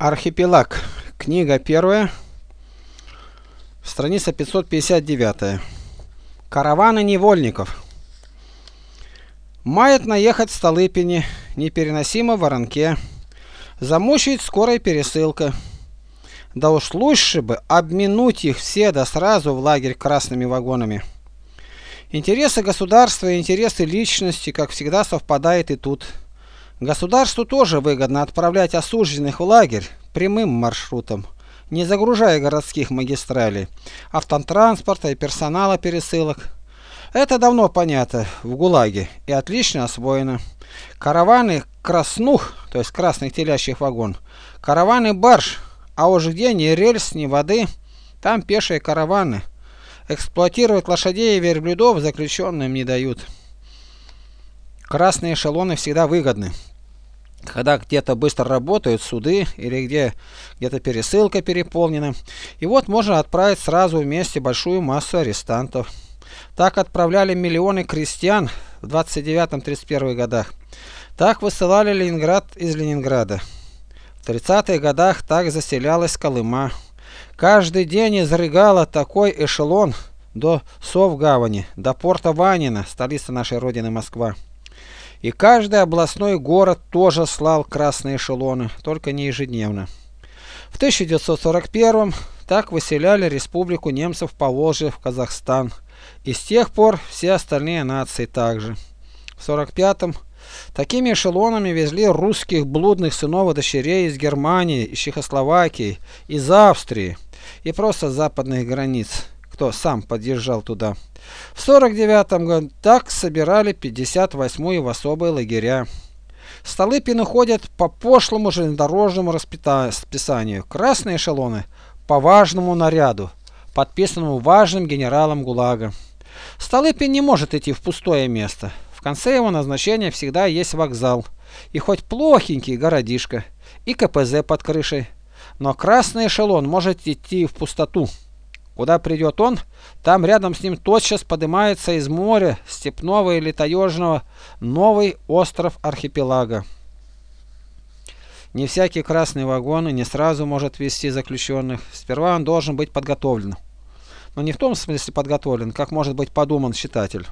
Архипелаг. Книга первая. Страница 559. Караваны невольников. Мает наехать в Столыпине, непереносимо в Воронке. Замучает скорая пересылка. Да уж лучше бы обминуть их все да сразу в лагерь красными вагонами. Интересы государства и интересы личности, как всегда, совпадают и тут. Государству тоже выгодно отправлять осужденных в лагерь прямым маршрутом, не загружая городских магистралей, автотранспорта и персонала пересылок. Это давно понятно в ГУЛАГе и отлично освоено. Караваны краснух, то есть красных телящих вагон, караваны барж, а уж где ни рельс, ни воды, там пешие караваны. Эксплуатировать лошадей и верблюдов заключенным не дают. Красные эшелоны всегда выгодны когда где-то быстро работают суды или где где-то пересылка переполнена. И вот можно отправить сразу вместе большую массу арестантов. Так отправляли миллионы крестьян в 29-31 годах. Так высылали Ленинград из Ленинграда. В 30-х годах так заселялась Колыма. Каждый день изрыгала такой эшелон до Совгавани, до порта Ванина, столицы нашей родины Москва. И каждый областной город тоже слал красные эшелоны, только не ежедневно. В 1941 так выселяли республику немцев по Волжье в Казахстан. И с тех пор все остальные нации также. В 1945 такими эшелонами везли русских блудных сынов и дочерей из Германии, из Чехословакии, из Австрии и просто западных границ, кто сам подъезжал туда. В 49 году так собирали 58-ю в особые лагеря. Столыпины ходят по пошлому железнодорожному расписанию. Красные эшелоны по важному наряду, подписанному важным генералом ГУЛАГа. Столыпин не может идти в пустое место. В конце его назначения всегда есть вокзал. И хоть плохенький городишко, и КПЗ под крышей. Но красный эшелон может идти в пустоту. Куда придет он, там рядом с ним тотчас поднимается из моря, степного или таежного, новый остров архипелага. Не всякий красный вагон и не сразу может вести заключенных. Сперва он должен быть подготовлен. Но не в том смысле подготовлен, как может быть подуман читатель.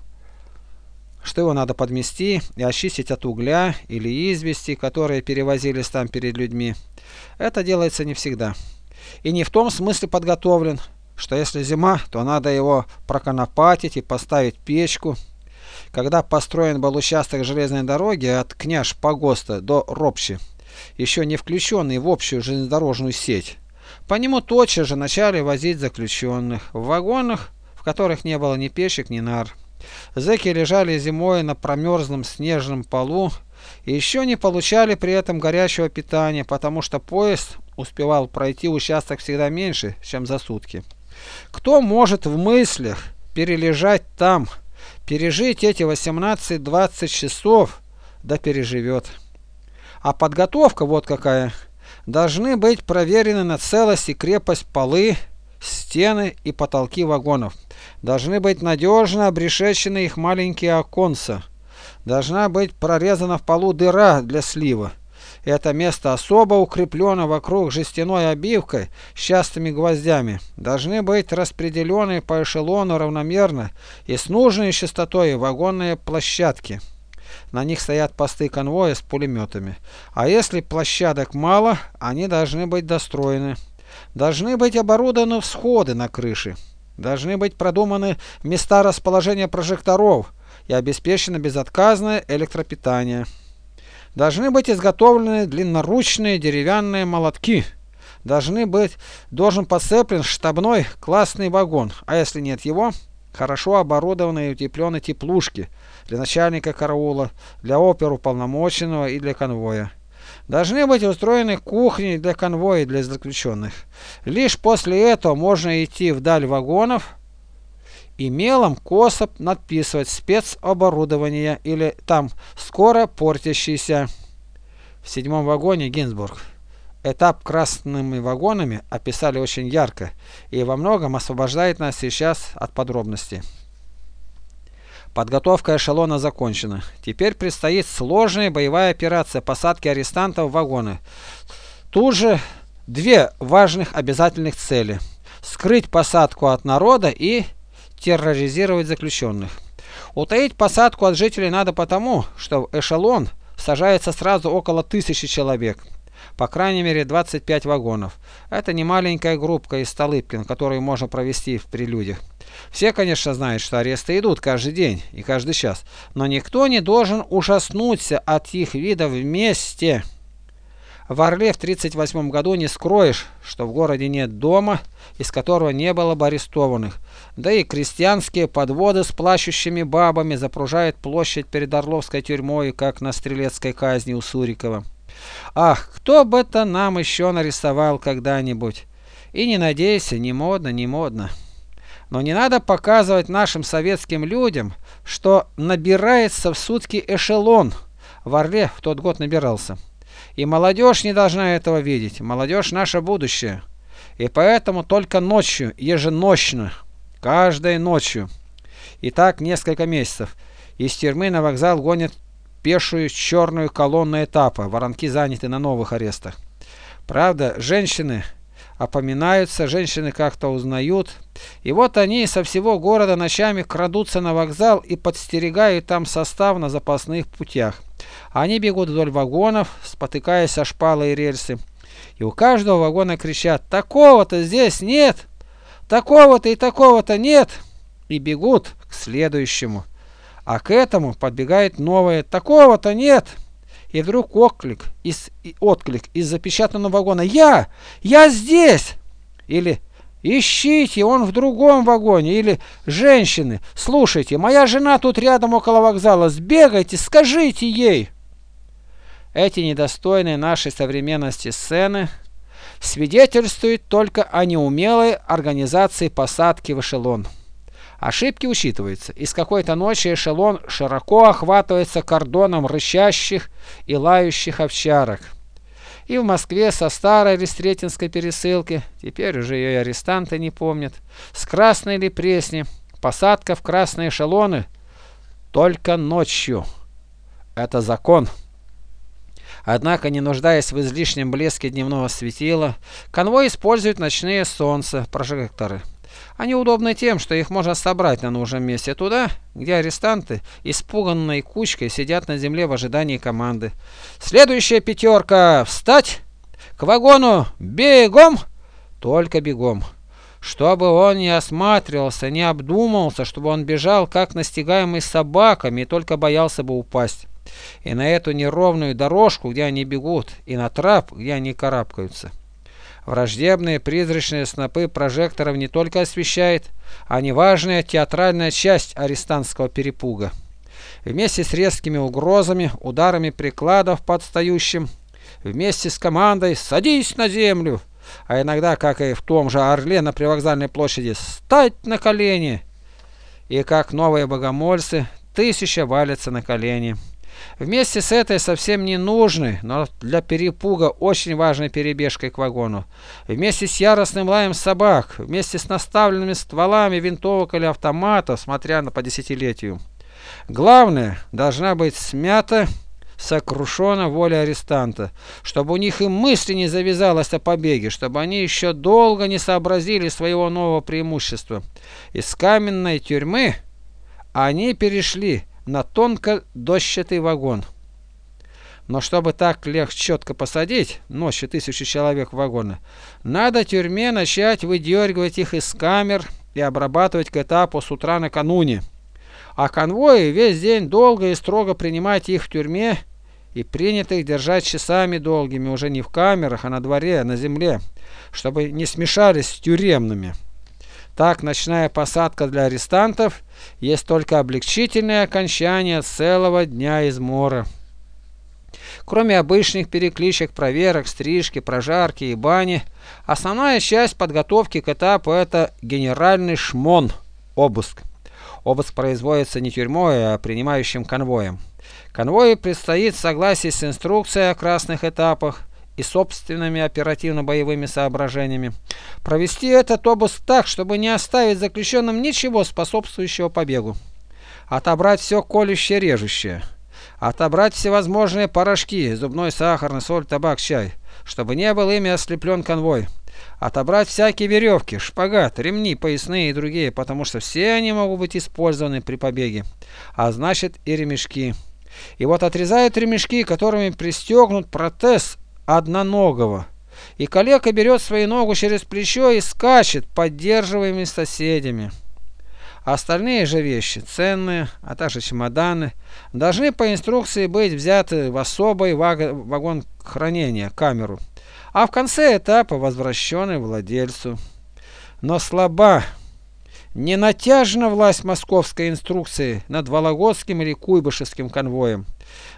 Что его надо подмести и очистить от угля или извести, которые перевозились там перед людьми. Это делается не всегда. И не в том смысле подготовлен, что если зима, то надо его проконопатить и поставить печку. Когда построен был участок железной дороги от Княж Погоста до Ропщи, еще не включенный в общую железнодорожную сеть, по нему тотчас же начали возить заключенных в вагонах, в которых не было ни печек, ни нар. Зэки лежали зимой на промерзлом снежном полу и еще не получали при этом горячего питания, потому что поезд успевал пройти участок всегда меньше, чем за сутки. Кто может в мыслях перележать там, пережить эти 18-20 часов, да переживет. А подготовка вот какая. Должны быть проверены на целость и крепость полы, стены и потолки вагонов. Должны быть надежно обрешечены их маленькие оконца. Должна быть прорезана в полу дыра для слива. Это место особо укреплено вокруг жестяной обивкой с частыми гвоздями. Должны быть распределены по эшелону равномерно и с нужной частотой вагонные площадки. На них стоят посты конвоя с пулеметами. А если площадок мало, они должны быть достроены. Должны быть оборудованы всходы на крыше. Должны быть продуманы места расположения прожекторов и обеспечено безотказное электропитание. Должны быть изготовлены длинноручные деревянные молотки. Должны быть, должен подцеплен штабной классный вагон, а если нет его, хорошо оборудованные и утепленные теплушки для начальника караула, для оперуполномоченного и для конвоя. Должны быть устроены кухни для конвоя и для заключенных. Лишь после этого можно идти вдаль вагонов и мелом косо надписывать спецоборудование или там скоро портящийся. В седьмом вагоне Гинзбург. Этап красными вагонами описали очень ярко и во многом освобождает нас сейчас от подробностей. Подготовка эшелона закончена. Теперь предстоит сложная боевая операция посадки арестантов в вагоны. Тут же две важных обязательных цели – скрыть посадку от народа и терроризировать заключенных. Утаить посадку от жителей надо потому, что в эшелон сажается сразу около тысячи человек. По крайней мере 25 вагонов. Это не маленькая группка из Столыпкин, которую можно провести в прелюдиях. Все, конечно, знают, что аресты идут каждый день и каждый час, но никто не должен ужаснуться от их вида вместе. В Орле в 1938 году не скроешь, что в городе нет дома, из которого не было бы арестованных. Да и крестьянские подводы с плачущими бабами запружают площадь перед Орловской тюрьмой, как на стрелецкой казни у Сурикова. Ах, кто бы это нам еще нарисовал когда-нибудь? И не надейся, не модно, не модно. Но не надо показывать нашим советским людям, что набирается в сутки эшелон. В Орле в тот год набирался. И молодежь не должна этого видеть. Молодежь наше будущее. И поэтому только ночью, еженочно, каждой ночью. И так несколько месяцев. Из тюрьмы на вокзал гонят пешую черную колонну этапа. Воронки заняты на новых арестах. Правда, женщины опоминаются, женщины как-то узнают. И вот они со всего города ночами крадутся на вокзал и подстерегают там состав на запасных путях. Они бегут вдоль вагонов, спотыкаясь о шпалы и рельсы. И у каждого вагона кричат «Такого-то здесь нет! Такого-то и такого-то нет!» И бегут к следующему. А к этому подбегает новое «Такого-то нет!» И вдруг отклик из, отклик из запечатанного вагона «Я! Я здесь!» Или «Ищите, он в другом вагоне!» Или «Женщины, слушайте, моя жена тут рядом около вокзала, сбегайте, скажите ей!» Эти недостойные нашей современности сцены свидетельствуют только о неумелой организации посадки в эшелон. Ошибки учитываются. Из какой-то ночи эшелон широко охватывается кордоном рычащих и лающих овчарок. И в Москве со старой Рестретинской пересылки, теперь уже ее арестанты не помнят, с Красной или Пресни, посадка в красные эшелоны только ночью. Это закон. Однако, не нуждаясь в излишнем блеске дневного светила, конвой использует ночные солнца, прожекторы. Они удобны тем, что их можно собрать на нужном месте туда, где арестанты, испуганной кучкой, сидят на земле в ожидании команды. Следующая пятерка! Встать! К вагону! Бегом! Только бегом. Чтобы он не осматривался, не обдумывался, чтобы он бежал, как настигаемый собаками, и только боялся бы упасть. И на эту неровную дорожку, где они бегут, и на трап, где они карабкаются. Враждебные призрачные снопы прожекторов не только освещает, а неважная театральная часть арестантского перепуга. Вместе с резкими угрозами, ударами прикладов по отстающим, вместе с командой «Садись на землю!» а иногда, как и в том же Орле на привокзальной площади, «Стать на колени!» И как новые богомольцы, тысяча валятся на колени. Вместе с этой совсем не нужной, но для перепуга очень важной перебежкой к вагону, вместе с яростным лаем собак, вместе с наставленными стволами винтовок или автоматов, смотря на по десятилетию. Главное, должна быть смята, сокрушена воля арестанта, чтобы у них и мысли не завязалось о побеге, чтобы они еще долго не сообразили своего нового преимущества. Из каменной тюрьмы они перешли на тонко дощатый вагон. Но чтобы так легче четко посадить, ночью тысячи человек в вагоны, надо тюрьме начать выдергивать их из камер и обрабатывать к этапу с утра накануне. А конвои весь день долго и строго принимать их в тюрьме и принятых держать часами долгими, уже не в камерах, а на дворе, на земле, чтобы не смешались с тюремными. Так, ночная посадка для арестантов есть только облегчительное окончание целого дня измора. Кроме обычных перекличек, проверок, стрижки, прожарки и бани, основная часть подготовки к этапу – это генеральный шмон – обыск. Обыск производится не тюрьмой, а принимающим конвоем. Конвою предстоит в согласии с инструкцией о красных этапах и собственными оперативно-боевыми соображениями. Провести этот обыск так, чтобы не оставить заключенным ничего способствующего побегу. Отобрать все колющее-режущее. Отобрать всевозможные порошки, зубной сахар, соль, табак, чай, чтобы не был ими ослеплен конвой. Отобрать всякие веревки, шпагат, ремни, поясные и другие, потому что все они могут быть использованы при побеге, а значит и ремешки. И вот отрезают ремешки, которыми пристегнут протез одноногого. И калека берет свою ногу через плечо и скачет, поддерживаемый соседями. Остальные же вещи, ценные, а также чемоданы, должны по инструкции быть взяты в особый вагон хранения, камеру, а в конце этапа возвращены владельцу. Но слаба, не натяжена власть московской инструкции над Вологодским или Куйбышевским конвоем,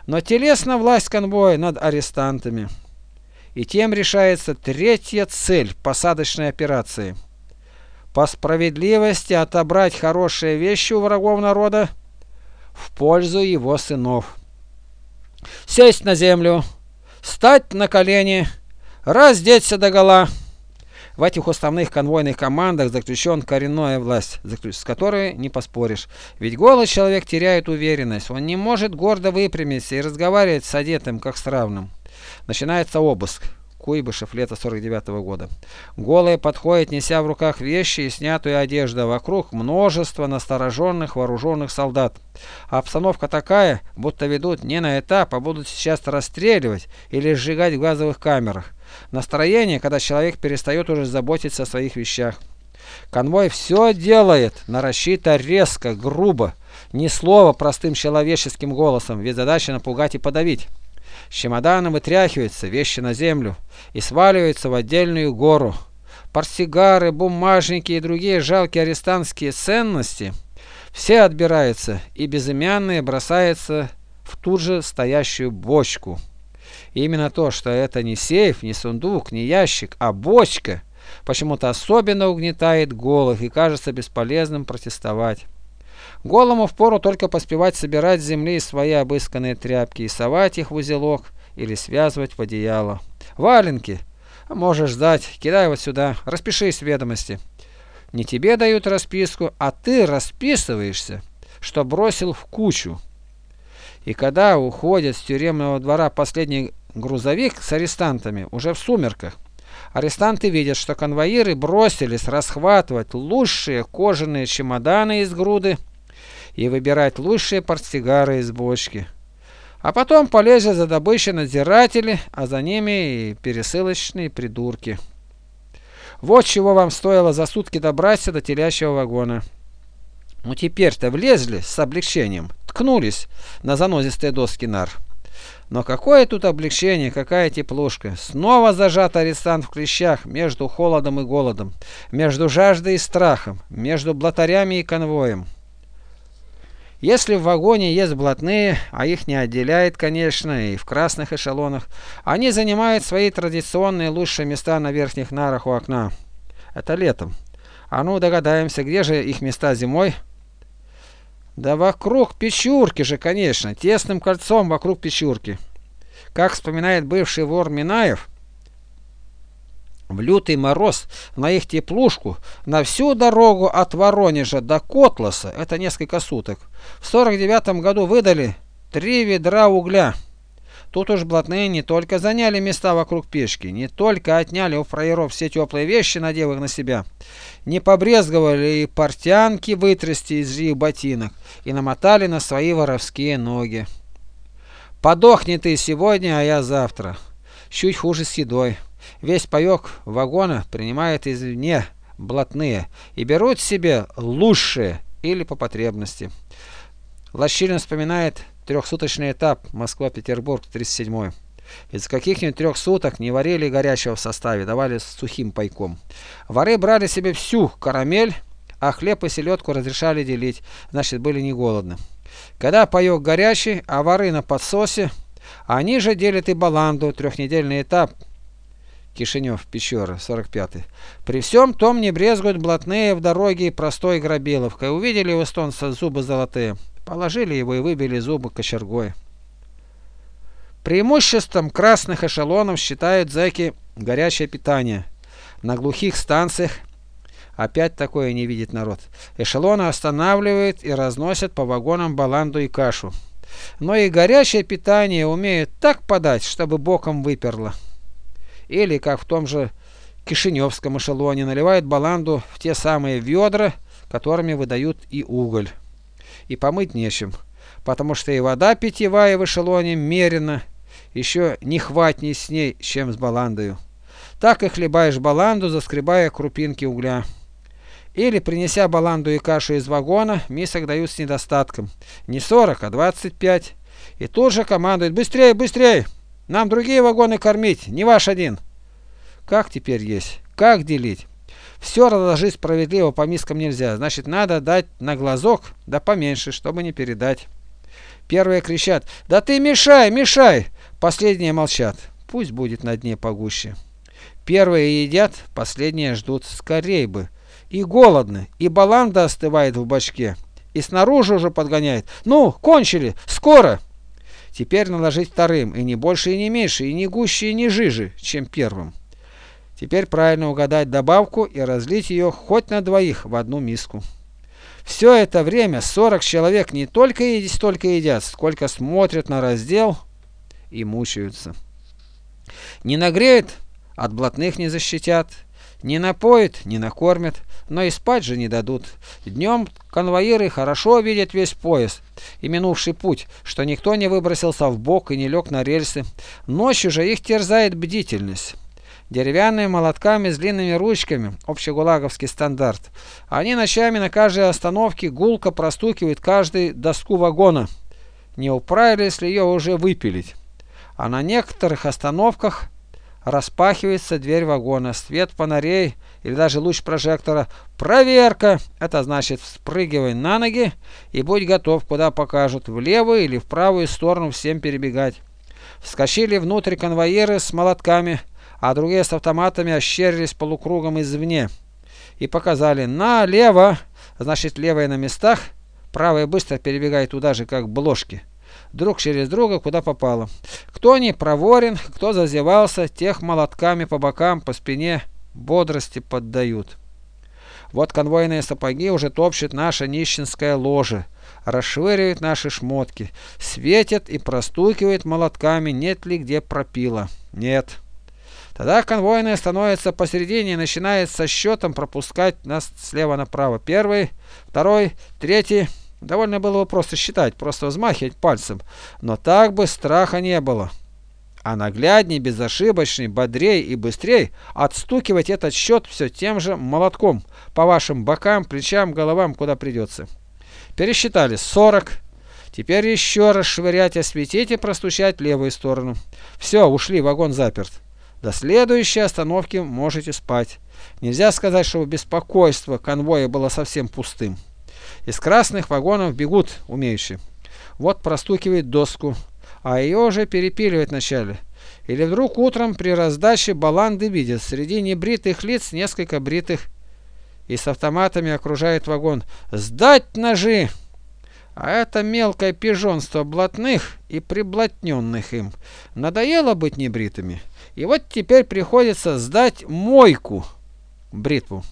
но телесна власть конвоя над арестантами. И тем решается третья цель посадочной операции – по справедливости отобрать хорошие вещи у врагов народа в пользу его сынов. Сесть на землю, стать на колени, раздеться догола. В этих уставных конвойных командах заключен коренная власть, с которой не поспоришь. Ведь голый человек теряет уверенность, он не может гордо выпрямиться и разговаривать с одетым, как с равным. Начинается обыск. Куйбышев, лето 49 -го года. Голые подходят, неся в руках вещи и снятую одежду. Вокруг множество настороженных вооруженных солдат. А обстановка такая, будто ведут не на этап, а будут сейчас расстреливать или сжигать в газовых камерах. Настроение, когда человек перестает уже заботиться о своих вещах. Конвой все делает, нарочито резко, грубо, ни слова простым человеческим голосом, ведь задача напугать и подавить. С чемоданом вытряхиваются вещи на землю и сваливаются в отдельную гору. Портсигары, бумажники и другие жалкие арестантские ценности все отбираются и безымянные бросаются в тут же стоящую бочку. И именно то, что это не сейф, не сундук, не ящик, а бочка, почему-то особенно угнетает голых и кажется бесполезным протестовать. Голому впору только поспевать собирать с земли свои обысканные тряпки и совать их в узелок или связывать в одеяло. Валенки. Можешь ждать. Кидай вот сюда. Распишись в ведомости. Не тебе дают расписку, а ты расписываешься, что бросил в кучу. И когда уходит с тюремного двора последний грузовик с арестантами, уже в сумерках, арестанты видят, что конвоиры бросились расхватывать лучшие кожаные чемоданы из груды, и выбирать лучшие портсигары из бочки. А потом полезли за добычей надзиратели, а за ними и пересылочные придурки. Вот чего вам стоило за сутки добраться до телящего вагона. Ну теперь-то влезли с облегчением, ткнулись на занозистые доски нар. Но какое тут облегчение, какая теплушка. Снова зажат арестант в клещах между холодом и голодом, между жаждой и страхом, между блатарями и конвоем. Если в вагоне есть блатные, а их не отделяет, конечно, и в красных эшелонах, они занимают свои традиционные лучшие места на верхних нарах у окна. Это летом. А ну догадаемся, где же их места зимой? Да вокруг Печурки же, конечно, тесным кольцом вокруг Печурки. Как вспоминает бывший вор Минаев, в лютый мороз на их теплушку на всю дорогу от Воронежа до Котласа, это несколько суток, в 49 году выдали три ведра угля. Тут уж блатные не только заняли места вокруг печки, не только отняли у фраеров все теплые вещи, надев их на себя, не побрезговали и портянки вытрясти из их ботинок и намотали на свои воровские ноги. Подохни ты сегодня, а я завтра. Чуть хуже с едой. Весь паёк вагона принимает извне блатные и берут себе лучшие или по потребности. Лощилин вспоминает трехсуточный этап Москва-Петербург 37 Из каких-нибудь трех суток не варили горячего в составе, давали с сухим пайком. Воры брали себе всю карамель, а хлеб и селедку разрешали делить, значит были не голодны. Когда паёк горячий, а воры на подсосе, они же делят и баланду, трехнедельный этап – Кишинев, Печора, 45-й. При всем том не брезгуют блатные в дороге и простой грабиловкой. Увидели у эстонца зубы золотые. Положили его и выбили зубы кочергой. Преимуществом красных эшелонов считают зэки горячее питание. На глухих станциях опять такое не видит народ. Эшелоны останавливают и разносят по вагонам баланду и кашу. но и горячее питание умеют так подать, чтобы боком выперло. Или, как в том же Кишиневском эшелоне, наливают баланду в те самые ведра, которыми выдают и уголь. И помыть нечем, потому что и вода питьевая в эшелоне мерена, еще не хватней с ней, чем с баландою. Так и хлебаешь баланду, заскребая крупинки угля. Или, принеся баланду и кашу из вагона, мисок дают с недостатком. Не 40, а 25. И тут же командует «Быстрее, быстрее! Нам другие вагоны кормить, не ваш один!» Как теперь есть? Как делить? Все разложить справедливо по мискам нельзя. Значит, надо дать на глазок, да поменьше, чтобы не передать. Первые кричат «Да ты мешай, мешай!» Последние молчат. Пусть будет на дне погуще. Первые едят, последние ждут. Скорей бы. И голодны, и баланда остывает в бачке, и снаружи уже подгоняет. Ну, кончили, скоро! Теперь наложить вторым, и не больше, и не меньше, и не гуще, и не жиже, чем первым. Теперь правильно угадать добавку и разлить ее хоть на двоих в одну миску. Все это время 40 человек не только и столько едят, сколько смотрят на раздел и мучаются. Не нагреют, от блатных не защитят, не напоят, не накормят, но и спать же не дадут. Днем конвоиры хорошо видят весь поезд и минувший путь, что никто не выбросился в бок и не лег на рельсы. Ночью же их терзает бдительность. Деревянными молотками с длинными ручками, общегулаговский стандарт. Они ночами на каждой остановке гулко простукивают каждую доску вагона. Не управились ли ее уже выпилить? А на некоторых остановках распахивается дверь вагона, свет фонарей или даже луч прожектора. Проверка! Это значит спрыгивай на ноги и будь готов, куда покажут, в левую или в правую сторону всем перебегать. Вскочили внутрь конвоиры с молотками, а другие с автоматами ощерились полукругом извне и показали налево, значит левая на местах, правая быстро перебегает туда же, как бложки друг через друга, куда попало. Кто не проворен, кто зазевался, тех молотками по бокам, по спине бодрости поддают. Вот конвойные сапоги уже топчет наша нищенская ложа, расшвыривает наши шмотки, светит и простукивает молотками, нет ли где пропила. Нет. Тогда конвойные становятся посередине и начинает со счетом пропускать нас слева направо. Первый, второй, третий. Довольно было бы просто считать, просто взмахивать пальцем, но так бы страха не было. А наглядней, безошибочней, бодрей и быстрей отстукивать этот счет все тем же молотком по вашим бокам, плечам, головам, куда придется. Пересчитали 40. Теперь еще раз швырять, осветить и простучать левую сторону. Все, ушли, вагон заперт. До следующей остановки можете спать. Нельзя сказать, что беспокойство конвоя было совсем пустым. Из красных вагонов бегут умеющие. Вот простукивает доску, а ее уже перепиливать вначале. Или вдруг утром при раздаче баланды видят среди небритых лиц несколько бритых и с автоматами окружает вагон. «Сдать ножи!» А это мелкое пижонство блатных и приблотненных им. Надоело быть небритыми. И вот теперь приходится сдать мойку, бритву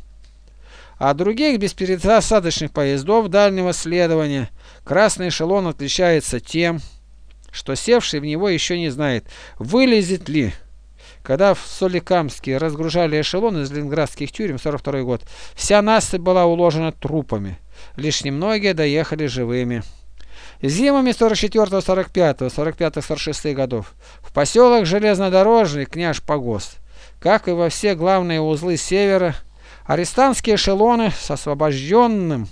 а других беспересадочных поездов дальнего следования красный эшелон отличается тем, что севший в него еще не знает, вылезет ли. Когда в Соликамске разгружали эшелон из ленинградских тюрем 42 год, вся насыпь была уложена трупами. Лишь немногие доехали живыми. Зимами 44 45 45 46 годов в поселок Железнодорожный княж Погост, как и во все главные узлы севера, Арестантские эшелоны с освобожденным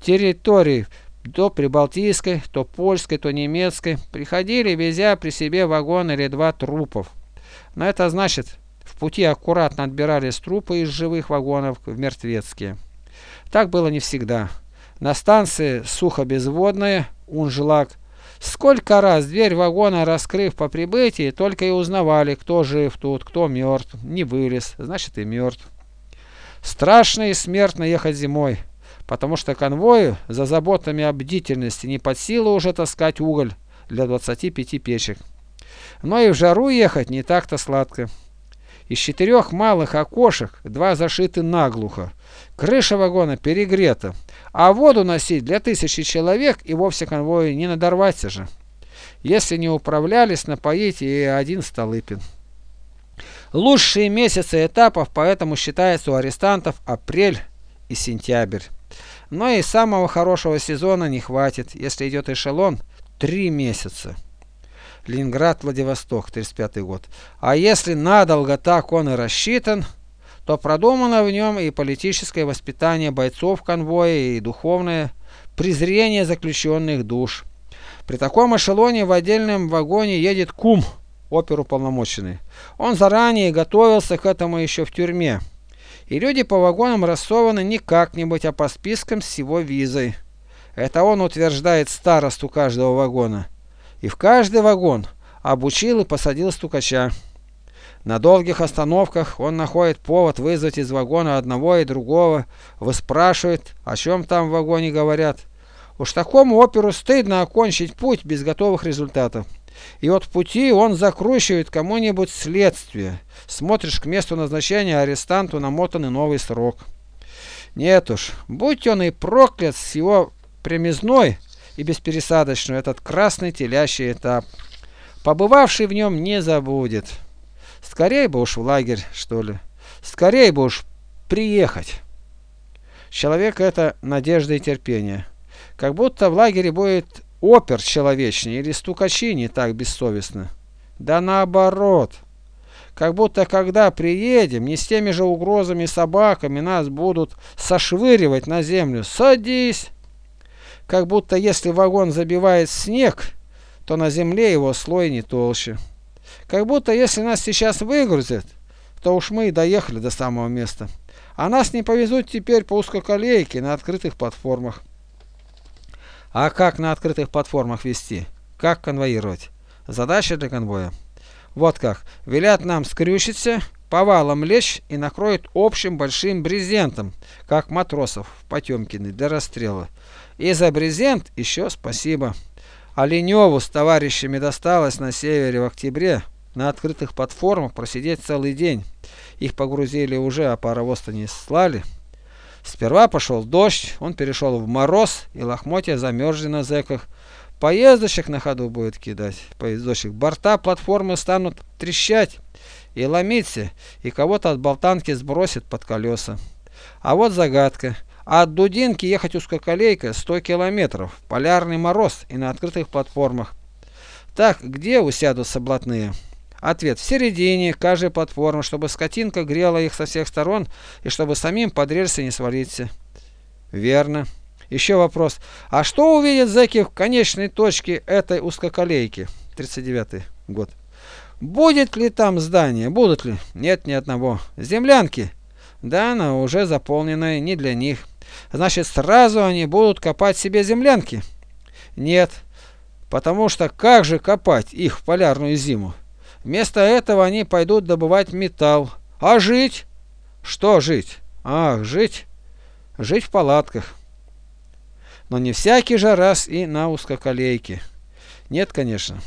территорией то прибалтийской, то польской, то немецкой приходили, везя при себе вагон или два трупов. Но это значит, в пути аккуратно отбирались трупы из живых вагонов в мертвецкие. Так было не всегда. На станции Сухобезводная, Унжлак, сколько раз дверь вагона, раскрыв по прибытии, только и узнавали, кто жив тут, кто мертв, не вылез, значит и мертв. Страшно и смертно ехать зимой, потому что конвою за заботами о бдительности не под силу уже таскать уголь для 25 печек. Но и в жару ехать не так-то сладко. Из четырех малых окошек два зашиты наглухо. Крыша вагона перегрета, А воду носить для тысячи человек и вовсе конвою не надорваться же. Если не управлялись, напоить и один Столыпин. Лучшие месяцы этапов поэтому считаются у арестантов апрель и сентябрь. Но и самого хорошего сезона не хватит, если идет эшелон, три месяца. Ленинград, Владивосток, 35 год. А если надолго так он и рассчитан, то продумано в нем и политическое воспитание бойцов конвоя, и духовное презрение заключенных душ. При таком эшелоне в отдельном вагоне едет кум, оперуполномоченный. Он заранее готовился к этому еще в тюрьме. И люди по вагонам рассованы не как-нибудь, а по спискам с его визой. Это он утверждает старосту каждого вагона. И в каждый вагон обучил и посадил стукача. На долгих остановках он находит повод вызвать из вагона одного и другого, выспрашивает, о чем там в вагоне говорят. Уж такому оперу стыдно окончить путь без готовых результатов. И вот в пути он закручивает кому-нибудь следствие. Смотришь к месту назначения арестанту намотанный новый срок. Нет уж, будь он и проклят с его прямизной и беспересадочной этот красный телящий этап. Побывавший в нем не забудет. Скорей бы уж в лагерь, что ли. Скорей бы уж приехать. Человек это надежда и терпение. Как будто в лагере будет опер человечнее или стукачи не так бессовестно. Да наоборот. Как будто когда приедем, не с теми же угрозами собаками нас будут сошвыривать на землю. Садись! Как будто если вагон забивает снег, то на земле его слой не толще. Как будто если нас сейчас выгрузят, то уж мы и доехали до самого места. А нас не повезут теперь по узкоколейке на открытых платформах. А как на открытых платформах вести? Как конвоировать? Задача для конвоя. Вот как. Велят нам скрючиться, повалом лечь и накроют общим большим брезентом, как матросов в Потемкиной для расстрела. И за брезент еще спасибо. Оленеву с товарищами досталось на севере в октябре на открытых платформах просидеть целый день. Их погрузили уже, а паровоз-то не слали. Сперва пошел дождь, он перешел в мороз, и лохмотья замерзли на зэках. Поездочек на ходу будет кидать, поездочек. Борта платформы станут трещать и ломиться, и кого-то от болтанки сбросит под колеса. А вот загадка. от Дудинки ехать узкоколейка 100 километров, полярный мороз и на открытых платформах. Так, где усядутся блатные? Ответ. В середине каждой платформы, чтобы скотинка грела их со всех сторон и чтобы самим под рельсы не свалиться. Верно. Еще вопрос. А что увидят зэки в конечной точке этой узкоколейки? 39 год. Будет ли там здание? Будут ли? Нет ни одного. Землянки? Да, но уже заполненные не для них. Значит, сразу они будут копать себе землянки? Нет. Потому что как же копать их в полярную зиму? Вместо этого они пойдут добывать металл. А жить? Что жить? Ах, жить? Жить в палатках. Но не всякий же раз и на узкоколейке. Нет, конечно.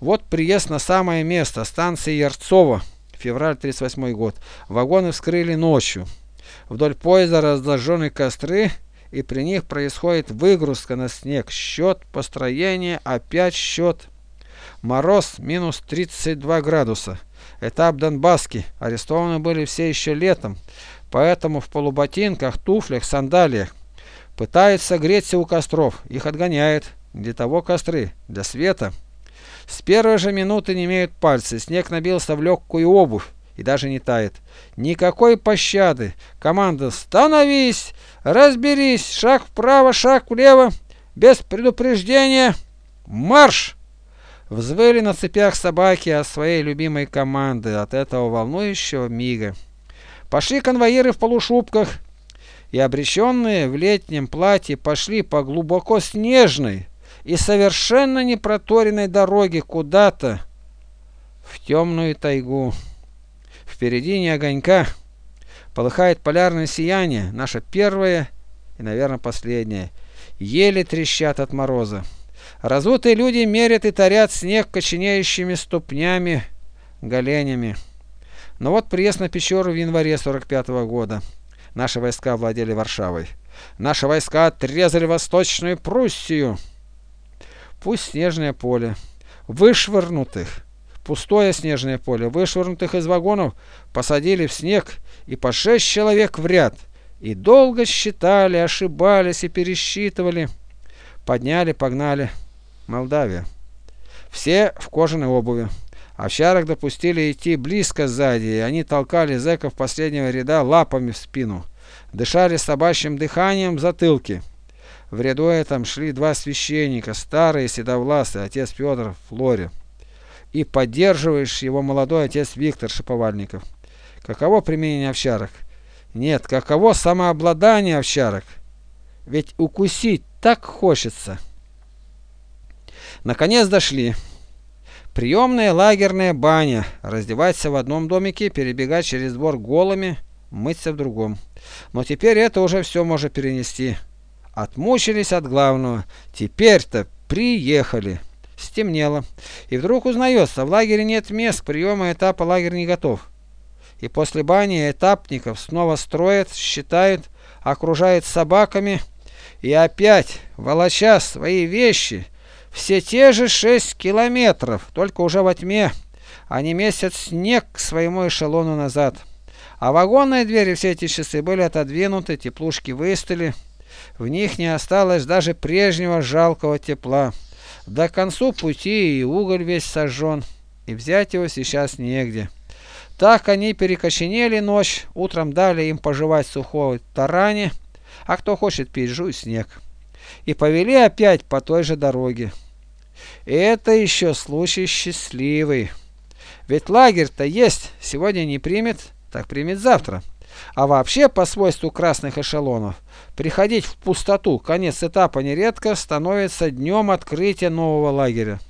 Вот приезд на самое место, станции Ярцова, февраль 38 год. Вагоны вскрыли ночью. Вдоль поезда разожжены костры, и при них происходит выгрузка на снег. Счет построения, опять счет. Мороз минус 32 градуса. Этап Донбасский. Арестованы были все еще летом, поэтому в полуботинках, туфлях, сандалиях. Пытаются греться у костров, их отгоняют. Для того костры, для света. С первой же минуты не имеют пальцы, снег набился в легкую обувь и даже не тает. Никакой пощады. Команда «Становись! Разберись! Шаг вправо, шаг влево! Без предупреждения! Марш!» Взвыли на цепях собаки от своей любимой команды, от этого волнующего мига. Пошли конвоиры в полушубках, и обреченные в летнем платье пошли по глубоко снежной и совершенно непроторенной дороге куда-то в темную тайгу. Впереди не огонька, полыхает полярное сияние, наше первое и, наверное, последнее. Еле трещат от мороза. Разутые люди мерят и тарят снег коченеющими ступнями, голенями. Но вот приезд на пещеру в январе 45 -го года. Наши войска владели Варшавой. Наши войска отрезали Восточную Пруссию. Пусть снежное поле. Вышвырнутых. Пустое снежное поле. Вышвырнутых из вагонов посадили в снег и по шесть человек в ряд. И долго считали, ошибались и пересчитывали. Подняли, погнали. Молдавия. Все в кожаной обуви. Овчарок допустили идти близко сзади, и они толкали зэков последнего ряда лапами в спину. Дышали собачьим дыханием в затылке. В ряду этом шли два священника, старые седовласые, отец Петр в флоре. И поддерживаешь его молодой отец Виктор Шиповальников. Каково применение овчарок? Нет, каково самообладание овчарок? Ведь укусить так хочется. Наконец дошли. Приемная лагерная баня. Раздеваться в одном домике, перебегать через двор голыми, мыться в другом. Но теперь это уже все можно перенести. Отмучились от главного. Теперь-то приехали. Стемнело. И вдруг узнается, в лагере нет мест, приема этапа лагерь не готов. И после бани этапников снова строят, считают, окружают собаками. И опять, волоча свои вещи, все те же шесть километров, только уже во тьме. Они месяц снег к своему эшелону назад. А вагонные двери все эти часы были отодвинуты, теплушки выстали. В них не осталось даже прежнего жалкого тепла. До концу пути и уголь весь сожжен, и взять его сейчас негде. Так они перекоченели ночь, утром дали им пожевать сухого таране, а кто хочет пить, жуй снег. И повели опять по той же дороге. Это еще случай счастливый. Ведь лагерь-то есть, сегодня не примет, так примет завтра. А вообще, по свойству красных эшелонов, приходить в пустоту, конец этапа нередко становится днем открытия нового лагеря.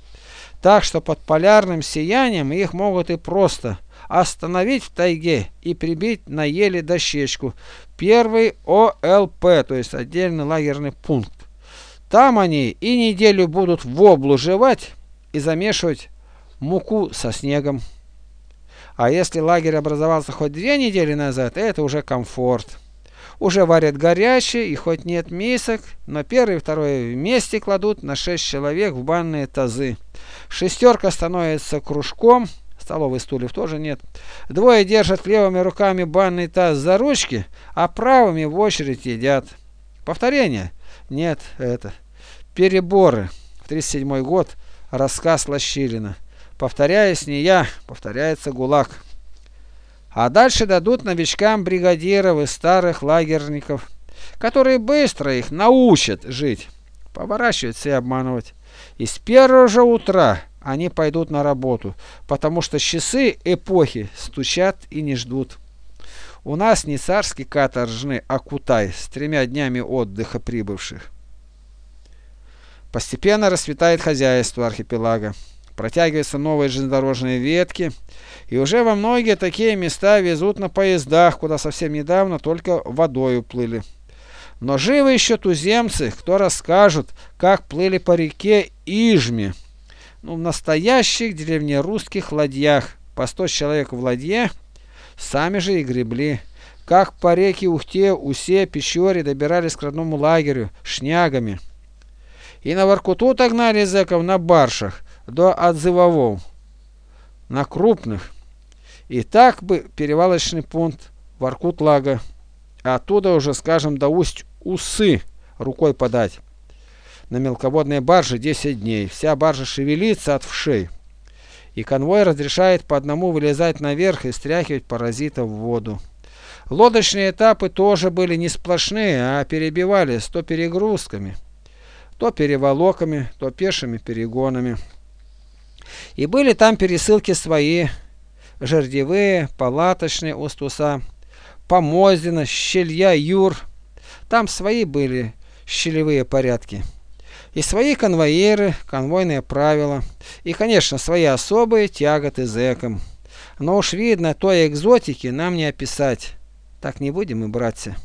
Так что под полярным сиянием их могут и просто остановить в тайге и прибить на еле дощечку. Первый ОЛП, то есть отдельный лагерный пункт. Там они и неделю будут воблу жевать и замешивать муку со снегом. А если лагерь образовался хоть две недели назад, это уже комфорт. Уже варят горячее, и хоть нет мисок, но первый и второй вместе кладут на шесть человек в банные тазы. Шестерка становится кружком, столовых стульев тоже нет. Двое держат левыми руками банный таз за ручки, а правыми в очередь едят. Повторение? Нет, это переборы. В 37 год рассказ Лощилина. Повторяясь не я, повторяется ГУЛАГ. А дальше дадут новичкам бригадиров и старых лагерников, которые быстро их научат жить, поворачиваться и обманывать. И с первого же утра они пойдут на работу, потому что часы эпохи стучат и не ждут. У нас не царский каторжный, а Кутай с тремя днями отдыха прибывших. Постепенно расцветает хозяйство архипелага. Протягиваются новые железнодорожные ветки, и уже во многие такие места везут на поездах, куда совсем недавно только водой уплыли. Но живы еще туземцы, кто расскажут, как плыли по реке Ижме, ну, в настоящих деревнерусских ладьях, по 100 человек в ладье, сами же и гребли. Как по реке Ухте, Усе, Печоре добирались к родному лагерю, шнягами. И на Воркуту отогнали зэков на баршах до отзывовов, на крупных. И так бы перевалочный пункт Воркут-Лага, а оттуда уже, скажем, до Усть-Усы рукой подать. На мелководной барже 10 дней. Вся баржа шевелится от вшей. И конвой разрешает по одному вылезать наверх и стряхивать паразитов в воду. Лодочные этапы тоже были не сплошные, а перебивались то перегрузками то переволоками, то пешими перегонами. И были там пересылки свои, жердевые, палаточные Устуса, Помозина, Щелья, Юр. Там свои были щелевые порядки. И свои конвоиры, конвойные правила. И, конечно, свои особые тяготы зэкам. Но уж видно, той экзотики нам не описать. Так не будем и братья.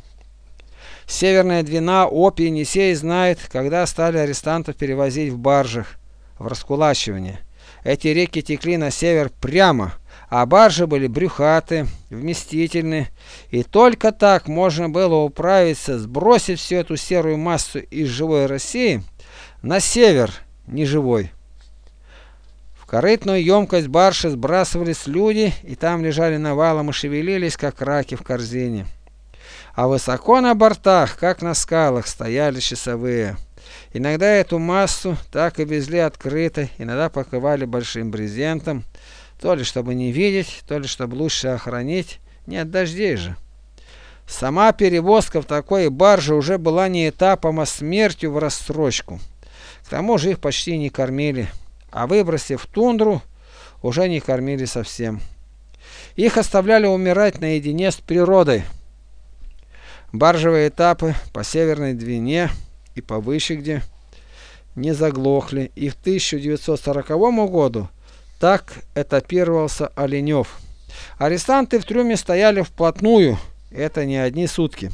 Северная Двина, Опи и Несей знают, когда стали арестантов перевозить в баржах, в раскулачивание. Эти реки текли на север прямо, а баржи были брюхаты, вместительны, и только так можно было управиться, сбросить всю эту серую массу из живой России на север неживой. В корытную емкость барши сбрасывались люди, и там лежали навалом и шевелились, как раки в корзине. А высоко на бортах, как на скалах, стояли часовые. Иногда эту массу так и везли открыто, иногда покрывали большим брезентом, то ли чтобы не видеть, то ли чтобы лучше охранить. Нет дождей же. Сама перевозка в такой барже уже была не этапом, а смертью в рассрочку. К тому же их почти не кормили, а выбросив в тундру, уже не кормили совсем. Их оставляли умирать наедине с природой. Баржевые этапы по Северной Двине и по Выщегде не заглохли, и в 1940 году так этапировался Оленев. Арестанты в трюме стояли вплотную, это не одни сутки.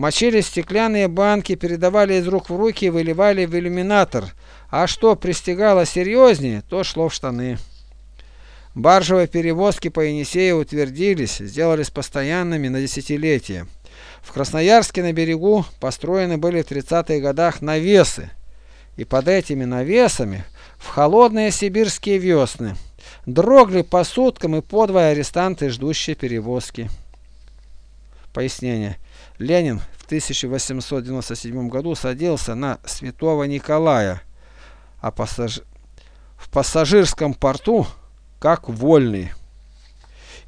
Мочили стеклянные банки, передавали из рук в руки и выливали в иллюминатор, а что пристигало серьезнее, то шло в штаны. Баржевые перевозки по Енисею утвердились, сделались постоянными на десятилетия. В Красноярске на берегу построены были в 30-х годах навесы, и под этими навесами в холодные сибирские весны дрогли по суткам и подвое арестанты, ждущие перевозки. Пояснение. Ленин в 1897 году садился на Святого Николая, а пассаж... в пассажирском порту как вольный.